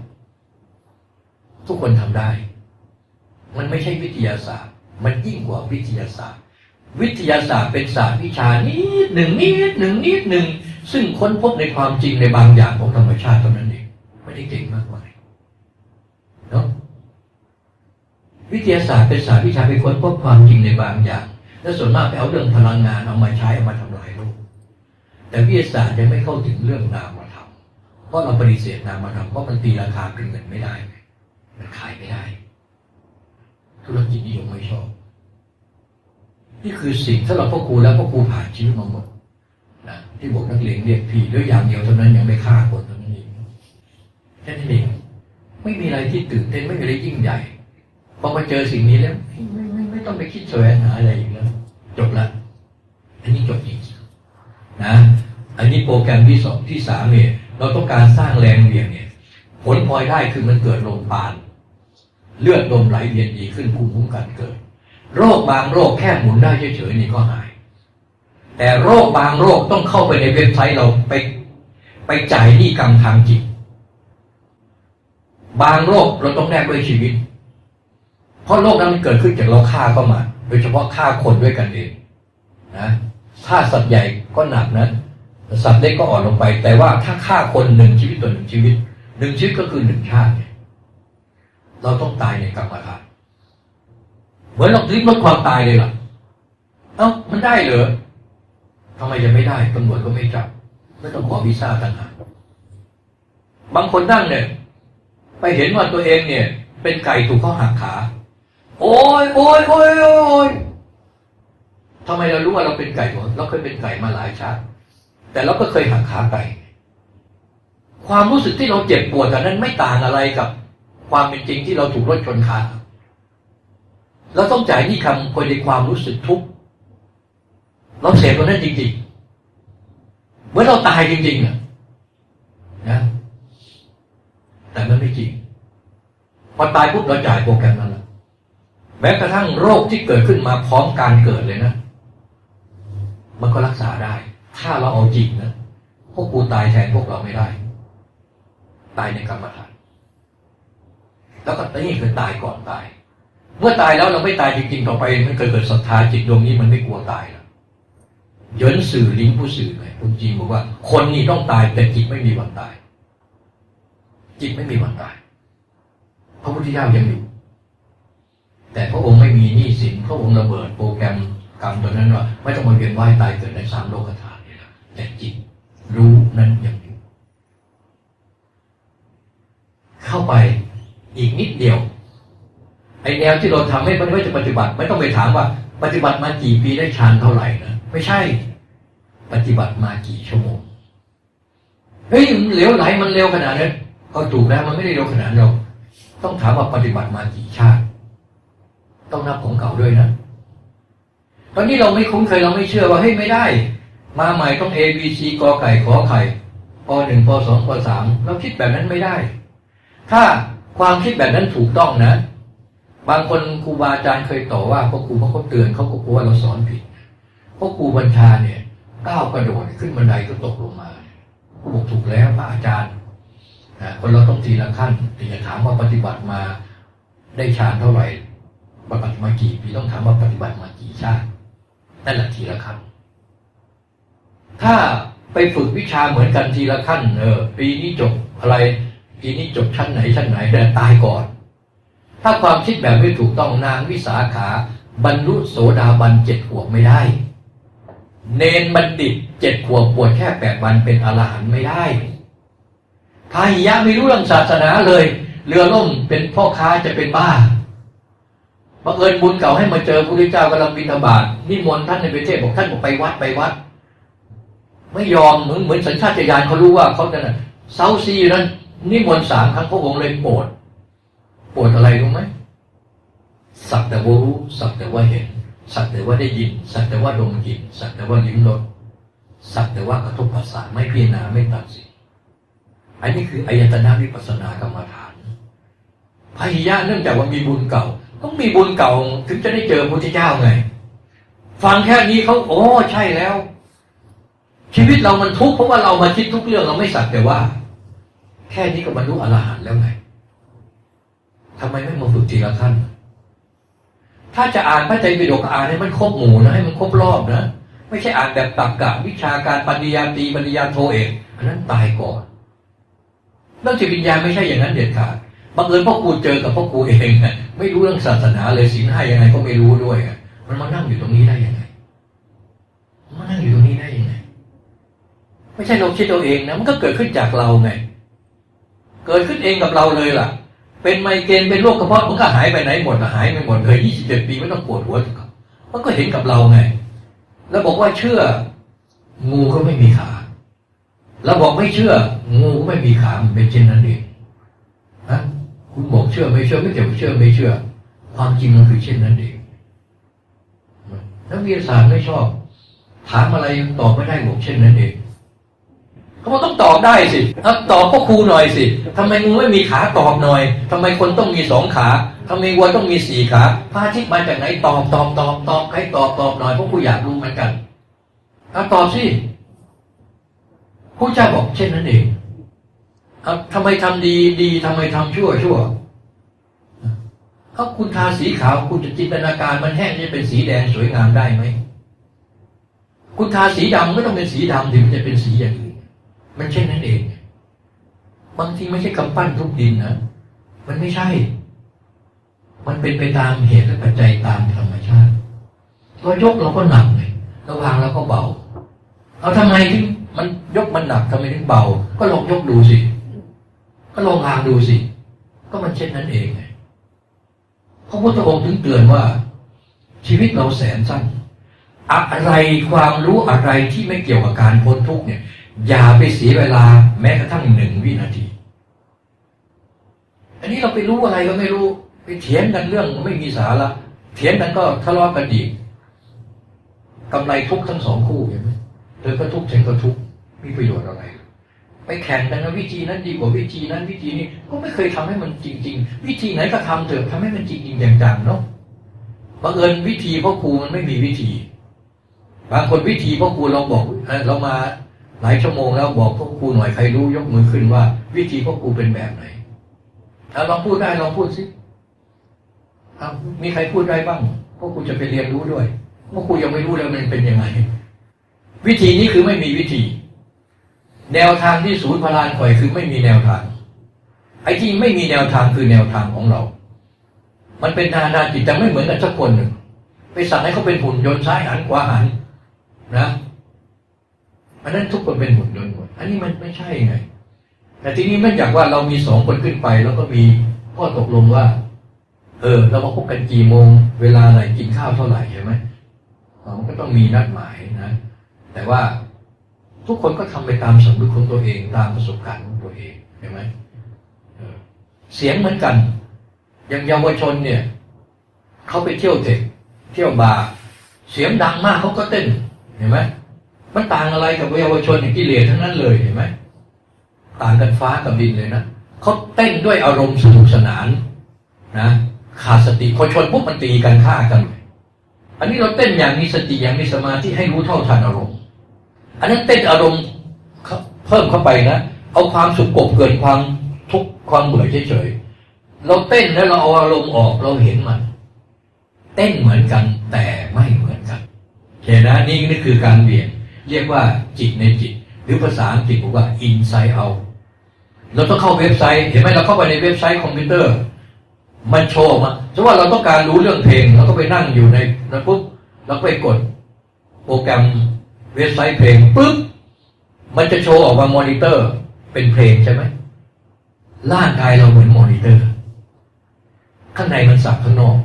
ทุกคนทำได้ มันไม่ใช่วิทยาศาสตร์ มันยิ่งกว่าวิทยาศาสตร์ วิทยาศาสตร์เป็นศาสตร์วิชานิดหนึ่งนิดหนึ่งนิดหนึ่งซึ่งค้นพบในความจริงในบางอย่างของธรรมชาติเท่านั้นเองไม่ได้เก่งมากมาเนาะวิทยาศาสตร์เป็นศาสตร์วิชาไปค้นพบความจริงในบางอย่าง และส่วนมากไปเอาเรื่องพลังงานเอามาใช้เอามาทำลายโลกแต่วิทยาศาสตร์ยังไม่เข้าถึงเรื่องนามธรรมเพราะเราปฏิเสธนามธรรมเพราะมันตีราคาเป็นเงินไม่ได้ มันขายไม่ได้ ธุรกิจนิยมไม่ชอบ นี่คือสิ่งถ้าเราพ่อครูแล้วพ่อครูผ่านชีวิตมาหมดนะที่บอกนักเรียนเรียกพี่ด้วยอย่างเดียวเท่านั้นยังไม่ฆ่าคนเท่านั้นเองแค่นั้นเองไม่มีอะไรที่ตื่นเต้นไม่มีอะไรยิ่งใหญ่พอมาเจอสิ่งนี้แล้วไม่ไม่ไม่ต้องไปคิดแสวงหาอะไรอีกแล้วจบละอันนี้จบจริงนะอันนี้โปรแกรมที่สองที่สามเนี่ยเราต้องการสร้างแรงเหวี่ยงเนี่ย ผลพลอยได้คือมันเกิดลมปาน เลือดลมไหลเวียนดีขึ้นภูมิคุ้มกันเกิด โรคบางโรคแค่หมุนได้เฉยๆนี่ก็หาย แต่โรคบางโรคต้องเข้าไปในเว็บไซต์เราไป ไปจ่ายหนี้กรรมทางจิต บางโรคเราต้องแลกด้วยชีวิต เพราะโรคนั้นมันเกิดขึ้นจากเราฆ่าก็มา โดยเฉพาะฆ่าคนด้วยกันเองนะถ้าสัตว์ใหญ่ก็หนักนะสัตว์เล็กก็อ่อนลงไป แต่ว่าถ้าฆ่าคนหนึ่งชีวิตต่อหนึ่งชีวิตหนึ่งชีวิตก็คือหนึ่งชาติ เราต้องตายในกรรมฐานเหมือนเราลิ้มรสความตายเลยล่ะเอ้ามันได้เหรอทำไมจะไม่ได้ตำรวจก็ไม่จับไม่ต้องขอวีซ่าต่างหากบางคนนั่งเนี่ย ไปเห็นว่าตัวเองเนี่ย เป็นไก่ถูกเขาหักขา โอ้ยโอ้ยโอ้ยโอ้ยทำไมเรารู้ว่าเราเป็นไก่ถูกเราเคยเป็นไก่มาหลายชาติแต่เราก็เคยหักขาไก่ ความรู้สึกที่เราเจ็บปวดแต่นั้นไม่ต่างอะไรกับ ความเป็นจริงที่เราถูกรถชนขาเราต้องจ่ายนี่คำคนในความรู้สึกทุกข์เราเสพตัวนั้นจริงๆเหมือนเราตายจริงๆอะนะแต่มันไม่จริงพอตายปุ๊บเราจ่ายโปรแกรมนั้นแหละแม้กระทั่งโรคที่เกิดขึ้นมาพร้อมการเกิดเลยนะ มันก็รักษาได้ ถ้าเราเอาจริงนะพวกกูตายแทนพวกเราไม่ได้ ตายในกรรมฐาน แล้วก็นี่คือตายก่อนตาย เมื่อตายแล้วเราไม่ตายจริงๆต่อไปมันเกิดเกิดศรัทธาจิตดวงนี้มันไม่กลัวตายแล้วเยินสื่อลิงผู้สื่อไงคุณจีนบอกว่า คนนี้ต้องตายแต่จิตไม่มีวันตาย จิตไม่มีวันตาย พระพุทธเจ้ายังอยู่ แต่พระองค์ไม่มีหนี้สินพระองค์ระเบิดโปรแกรมกรรมตัวนั้นว่าไม่ต้องมาเวียนว่ายตายเกิดในสามโลกธาตุนี่แล้วแต่จิตรู้นั้นยังอยู่ เข้าไป อีกนิดเดียวไอแนวที่เราทำให้มันไม่จะปฏิบัติ ไม่ต้องไปถามว่า ปฏิบัติมากี่ปีได้ฌานเท่าไหร่นะไม่ใช่ ปฏิบัติมากี่ชั่วโมงเฮ้ยเหลวไหลมันเร็วขนาดนั้นก็ถูกแล้วมันไม่ได้เร็วขนาดนั้นหรอกต้องถามว่าปฏิบัติมากี่ชาติ ต้องนับของเก่าด้วยนะตอนนี้เราไม่คุ้นเคยเราไม่เชื่อว่าเฮ้ยไม่ได้ มาใหม่ต้อง A B C กอไก่ขอไข่ปหนึ่งปสองปสามเราคิดแบบนั้นไม่ได้ ถ้า ความคิดแบบนั้นถูกต้องนะ บางคนครูบาอาจารย์เคยต่อว่าพวกครูเพราะเขาเตือนเขาก็กลัวว่าเราสอนผิดพวกครูบัญชาเนี่ยก้าวกระโดดขึ้นบันไดก็ตกลงมาเขาบอกถูกแล้วพระอาจารย์นะคนเราต้องทีละขั้นแต่อย่าถามว่าปฏิบัติมาได้ฌานเท่าไหร่ปฏิบัติมากี่ปีต้องถามว่าปฏิบัติมากี่ชาตินั่นแหละทีละขั้นถ้าไปฝึกวิชาเหมือนกันทีละขั้นเออปีนี้จบอะไร ปีนี้จบชั้นไหนชั้นไหนแต่ตายก่อน ถ้าความคิดแบบไม่ถูกต้องนางวิสาขา บรรลุโสดาบันเจ็ดขวบไม่ได้ เนนบัณฑิตเจ็ดขวบบวชแค่แปดวันเป็นอรหันต์ไม่ได้พาหิยะไม่รู้เรื่องศาสนาเลย เรือล่มเป็นพ่อค้าจะเป็นบ้าบังเอิญบุญเก่าให้มาเจอพระพุทธเจ้ากำลังบิณฑบาตนิมนต์ท่านในประเทศบอกท่านบอกไปวัดไปวัด ไม่ยอมเหมือนเหมือนสัญชาตญาณเขารู้ว่าเขาจะน่ะเซาซีนั้น นิมนต์สามครั้งพระองค์เลยโปรดโปรดอะไรรู้ไหมสักแต่ว่ารู้สักแต่ว่าเห็น สักแต่ว่าได้ยิน สักแต่ว่าดมกลิ่นสักแต่ว่าลิ้มรสสักแต่ว่ากระทบภาษาไม่พิจารณาไม่ตัดสินอันนี้คืออายตนะวิปัสสนากรรมฐานพหิยะเนื่องจากว่ามีบุญเก่า ต้องมีบุญเก่าถึงจะได้เจอพระพุทธเจ้าไง ฟังแค่นี้เขาโอ้ใช่แล้ว ชีวิตเรามันทุกข์เพราะว่าเรามาคิดทุกเรื่องเราไม่สักแต่ว่า แค่นี้ก็บรรลุอรหันต์แล้วไงทำไมไม่มาฝึกทีละขั้น ถ้าจะอ่านพระไตรปิฎกอ่านให้มันครบหมู่นะให้มันครบรอบนะ ไม่ใช่อ่านแบบตักกะวิชาการปริญญาตรีปริญญาโทเอกอันนั้นตายก่อนเรื่องจิตวิญญาณไม่ใช่อย่างนั้นเด็ดขาดบังเอิญพ่อครูเจอกับพ่อครูเองไม่รู้เรื่องศาสนาเลยศีลให้ยังไงก็ไม่รู้ด้วยมันมานั่งอยู่ตรงนี้ได้ยังไงมานั่งอยู่ตรงนี้ได้ยังไง ไม่ใช่เราคิดตัวเองนะมันก็เกิดขึ้นจากเราไง เกิดขึ้นเองกับเราเลยล่ะ เป็นไมเกรนเป็นโรคกระเพาะมันก็หายไปไหนหมดหายไปหมดเลยยี่สิบเจ็ดปีไม่ต้องปวดหัวมันก็เห็นกับเราไง แล้วบอกว่าเชื่อ งูก็ไม่มีขาแล้วบอกไม่เชื่อ งูก็ไม่มีขามันเป็นเช่นนั้นเองฮะคุณบอกเชื่อไม่เชื่อไม่เกี่ยวกับเชื่อไม่เชื่อ ความจริงมันคือเช่นนั้นเองนักวิทยาศาสตร์ไม่ชอบ ถามอะไรยังตอบไม่ได้บอกเช่นนั้นเอง เขาบอกต้องตอบได้สิตอบก็ครูหน่อยสิทำไมงูไม่มีขาตอบหน่อยทำไมคนต้องมีสองขาทำไมวัวต้องมีสี่ขาพระอาทิตย์มาจากไหนตอบตอบตอบตอบใครตอบตอบหน่อยเพราะครูอยากรู้เหมือนกันเอาตอบสิผู้เจ้าบอกเช่นนั้นเองเอาทำไมทำดีดีทำไมทำชั่วชั่วเขาคุณทาสีขาวคุณจะจินตนาการมันแห้งจะเป็นสีแดงสวยงามได้ไหมคุณทาสีดำไม่ต้องเป็นสีดำถึงจะเป็นสีอย่างอื่น มันเช่นนั้นเอง บางทีไม่ใช่กำปั้นทุบดินนะ มันไม่ใช่ มันเป็นไปตามเหตุและปัจจัยตามธรรมชาติเรายกเราก็หนักเลยเราวางเราก็เบา เอาทำไมถึงมันยกมันหนักทำไมถึงเบา ก็ลองยกดูสิ ก็ลองวางดูสิ ก็มันเช่นนั้นเองไงพระพุทธองค์ถึงเตือนว่า ชีวิตเราแสนสั้นอะไรความรู้อะไรที่ไม่เกี่ยวกับการพ้นทุกเนี่ย อย่าไปเสียเวลาแม้กระทั่งหนึ่งวินาที อันนี้เราไปรู้อะไรก็ไม่รู้ ไปเถียงกันเรื่องไม่มีสาระเถียงกันก็ทะเลาะกันอีกกำไรทุกทั้งสองคู่เห็นไหมเธอก็ทุกฉันก็ทุกมีประโยชน์อะไร ไปแข่งกันนะวิธีนั้นดีกว่าวิธีนั้นวิธีนี้ก็ไม่เคยทำให้มันจริง ๆ วิธีไหนก็ทำเถอะทำให้มันจริงๆจังเนาะบังเอิญวิธีพ่อครูมันไม่มีวิธี บางคนวิธีพ่อครูเราบอกเรามา หลายชั่วโมงแล้วบอกพ่อครูหน่อยใครรู้ยกมือขึ้นว่า วิธีพ่อครูเป็นแบบไหนถ้าลองพูดได้ลองพูดสิมีใครพูดได้บ้างพ่อครูจะไปเรียนรู้ด้วยพ่อครูยังไม่รู้เลยมันเป็นยังไง วิธีนี้คือไม่มีวิธี แนวทางที่ศูนย์พลานคอยคือไม่มีแนวทางไอ้ที่ไม่มีแนวทางคือแนวทางของเรา มันเป็นนานาจิตแต่ไม่เหมือนกันสักคนหนึ่งไปสั่งให้เขาเป็นหุ่นยนต์ซ้ายหันขวาหันนะ อันนั้นทุกคนเป็นหุ่นยนต์หมดอันนี้มันไม่ใช่ไง แต่ทีนี้ไม่อยากว่าเรามีสองคนขึ้นไป แล้วก็มีข้อตกลงว่า เออ เรามาพบกันกี่โมง เวลาไหนกินข้าวเท่าไหร่ใช่ไหมมันก็ต้องมีนัดหมายนะ แต่ว่าทุกคนก็ทำไปตามสำนึกของตัวเองตามประสบการณ์ของตัวเองเห็นไหมเสียงเหมือนกัน อย่างเยาวชนเนี่ยเขาไปเที่ยวเทคเที่ยวบาร์เสียงดังมากเขาก็เต้นเห็นไหม มันต่างอะไรกับเยาวชนอย่างกิเลสทั้งนั้นเลยเห็นไหมต่างกันฟ้ากับดินเลยนะเขาเต้นด้วยอารมณ์สนุกสนานนะขาดสติพอชนปุ๊บมันตีกันฆ่ากัน อันนี้เราเต้นอย่างมีสติอย่างมีสมาธิให้รู้เท่าทันอารมณ์ อันนั้นเต้นอารมณ์เพิ่มเข้าไปนะเอาความสุขกบเกินความทุกข์ความเบื่อเฉยๆเราเต้นแล้วเราเอาอารมณ์ออกเราเห็นมัน เต้นเหมือนกันแต่ไม่เหมือนกันเห็นนะนี่นี่คือการเบี่ยง เรียกว่าจิตในจิต หรือภาษาอังกฤษบอกว่า inside out เราต้องเข้าเว็บไซต์เห็นไหมเราเข้าไปในเว็บไซต์คอมพิวเตอร์ มันโชว์มาสมมติว่าเราต้องการรู้เรื่องเพลงเราก็ไปนั่งอยู่ในนั้นปุ๊บเราไปกดโปรแกรมเว็บไซต์เพลงปุ๊บมันจะโชว์ออกมามอนิเตอร์ เป็นเพลงใช่ไหมร่างกายเราเหมือนมอนิเตอร์ ข้างในมันสับข้างนอก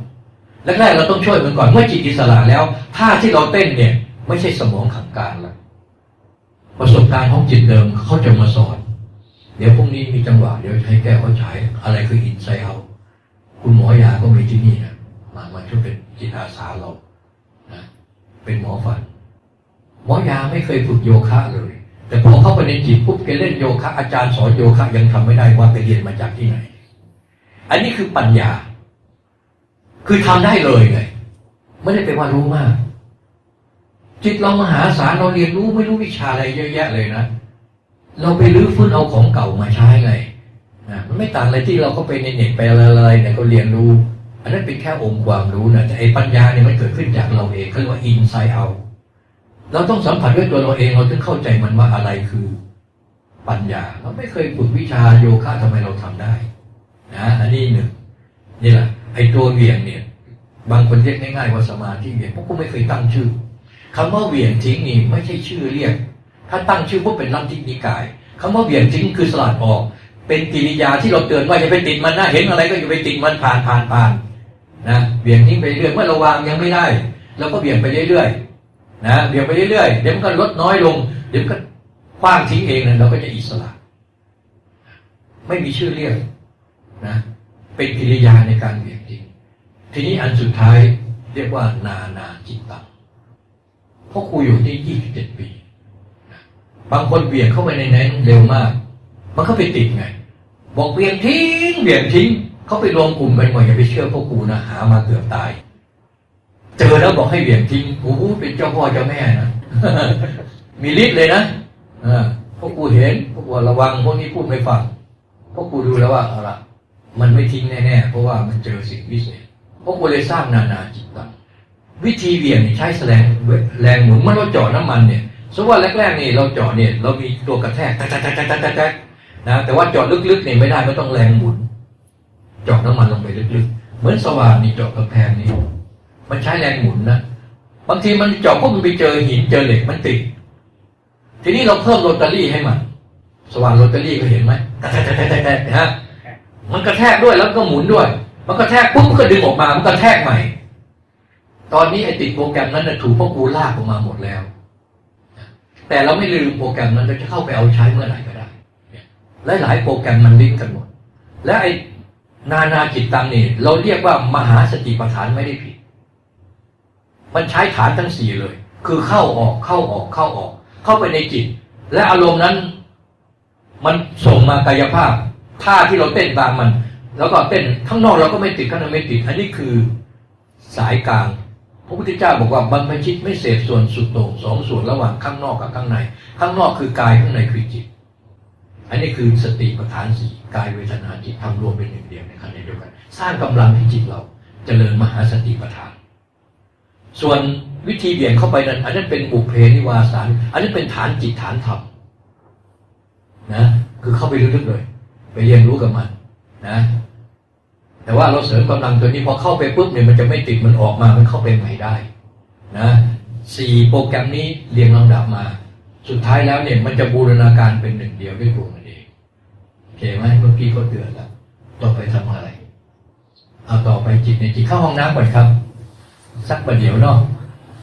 แรกๆเราต้องช่วยมันก่อนเมื่อจิตอิสระแล้วท่าที่เราเต้นเนี่ย ไม่ใช่สมองสั่งการละประสบการณ์ของจิตเดิมเขาจะมาสอน เดี๋ยวพรุ่งนี้มีจังหวะเดี๋ยวให้แก้วเขาฉายอะไรคือ inside outคุณหมอยาก็มีที่นี่นะมามาช่วยเป็นจิตอาสาเรานะเป็นหมอฟัน หมอยาไม่เคยฝึกโยคะเลย แต่พอเข้าไปในจิตปุ๊บแกเล่นโยคะ อาจารย์สอนโยคะยังทำไม่ได้ว่าไปเรียนมาจากที่ไหน อันนี้คือปัญญา คือทำได้เลยไงไม่ได้ไปว่ารู้มาก จิตเรามหาศาลเราเรียนรู้ไม่รู้วิชาอะไรเยอะแยะเลยนะ เราไปรื้อฟื้นเอาของเก่ามาใช้ไงนะมันไม่ต่างอะไรที่เราก็ไปในเน็ตไปอะไรๆเนี่ยก็เรียนรู้ อันนั้นเป็นแค่องค์ความรู้นะแต่ไอ้ปัญญาเนี่ยมันเกิดขึ้นจากเราเองเขาเรียกว่าอินไซด์เอาเราต้องสัมผัสด้วยตัวเราเองเราถึงเข้าใจมันว่าอะไรคือ ปัญญา เราไม่เคยฝึกวิชาโยคะทำไมเราทำได้นะอันนี้หนึ่งนี่แหละไอ้ตัวเวียงเนี่ย บางคนเรียกง่ายๆว่าสมาธิเวียงเพวกกูไม่เคยตั้งชื่อ คำว่าเวียงทิ้งนี่ไม่ใช่ชื่อเรียก ถ้าตั้งชื่อพวกเป็นลัทธินิกายคำว่าเวียงทิ้งคือสลัดออก เป็นกิริยาที่เราเตือนว่าอย่าไปติดมันนะเห็นอะไรก็อย่าไปติดมันผ่านผ่านผ่านนะเวียงทิ้งไปเรื่อยเมื่อเราวางยังไม่ได้เราก็เวียงไปเรื่อยๆนะเวียงไปเรื่อยๆเดี๋ยวมันก็ลดน้อยลง เดี๋ยวก็คว้างทิ้งเองนะเราก็จะอิสระ ไม่มีชื่อเรียกนะเป็นกิริยาในการเวียงทิ้งทีนี้อันสุดท้ายเรียกว่านานาจิตตัง เพราะครูอยู่ที่ยี่สิบเจ็ดปี บางคนเบี่ยงเข้าไปในนั้นเร็วมาก มันก็ไปติดไง บอกเบี่ยงทิ้งเบี่ยงทิ้ง เขาไปรวมกลุ่มกันหมดอย่าไปเชื่อพวกครูนะหามาเกือบตาย เจอแล้วบอกให้เบี่ยงทิ้งโอ้โหเป็นเจ้าพ่อเจ้าแม่นะมีฤทธิ์เลยนะอ่าพวกครูเห็นพวกครูระวังพวกนี้พูดไม่ฟังพวกครูดูแล้วว่าเอาละมันไม่ทิ้งแน่ๆเพราะว่ามันเจอสิ่งพิเศษพวกครูเลยสร้างนานาจิตตัง วิธีเบี่ยงใช้แรงแรงหมุนเมื่อเราเจาะน้ำมันเนี่ยสมมติว่าแรกๆนี่เราเจาะเนี่ยเรามีตัวกระแทกแทกแทกแทกแทกนะแต่ว่าเจาะลึกๆเนี่ยไม่ได้ไม่ต้องแรงหมุนเจาะน้ำมันลงไปลึกๆ เหมือนสว่านนี่เจาะกระแพงนี่มันใช้แรงหมุนนะบางทีมันเจาะพวกมันไปเจอหินเจอเหล็กมันติดทีนี้เราเพิ่มโรตารี่ให้มันสว่านโรตารี่ก็เห็นไหมกระแทกแทกแทกแทกนะฮะมันกระแทกด้วยแล้วก็หมุนด้วย มันกระแทกปุ๊บก็ดึงออกมามันกระแทกใหม่ ตอนนี้ไอติดโปรแกรมนั้นถูกพ่อครูลากออกมาหมดแล้ว แต่เราไม่ลืมโปรแกรมนั้นเราจะเข้าไปเอาใช้เมื่อไหร่ก็ได้และหลายโปรแกรมมันลิงก์กันหมด และไอนานาจิตตังนี่เราเรียกว่ามหาสติปัฏฐานไม่ได้ผิด มันใช้ฐานทั้งสี่เลย คือเข้าออกเข้าออกเข้าออก เข้าไปในจิต และอารมณ์นั้น มันส่งมากายภาพท่าที่เราเต้นตามมัน แล้วก็เต้นข้างนอกเราก็ไม่ติดข้างในไม่ติด อันนี้คือสายกลาง ระพุทธเจ้าบอกว่าบรรพชิตไม่เสพส่วนสุดโต่งสองส่วนระหว่างข้างนอกกับข้างใน ข้างนอกคือกายข้างในคือจิต อันนี้คือสติปัฏฐานสี่กายเวทนาจิตทำรวมเป็นหนึ่งเดียวในขณะเดียวกัน สร้างกำลังให้จิตเราจเจริญมหาสติปัฏฐาน ส่วนวิธีเบี่ยงเข้าไปนั้น อันนั้นเป็นบุพเพนิวาสานอันนั้นเป็นฐานจิตฐานธรรมนะ คือเข้าไปลึกๆเลย ไปเรียนรู้กับมันนะ แต่ว่าเราเสริมกำลังตัวนี้พอเข้าไปปุ๊บเนี่ยมันจะไม่ติดมันออกมา มันเข้าไปใหม่ได้นะสี่โปรแกรมนี้เรียงลำดับมา สุดท้ายแล้วเนี่ยมันจะบูรณาการเป็นหนึ่งเดียวด้วยตัวมันเองโอเคไหมเมื่อกี้ก็เตือนแล้วต่อไปทำอะไร เอาต่อไปจิตในจิตเข้าห้องน้ำก่อนครับ สักประเดี๋ยวเนาะ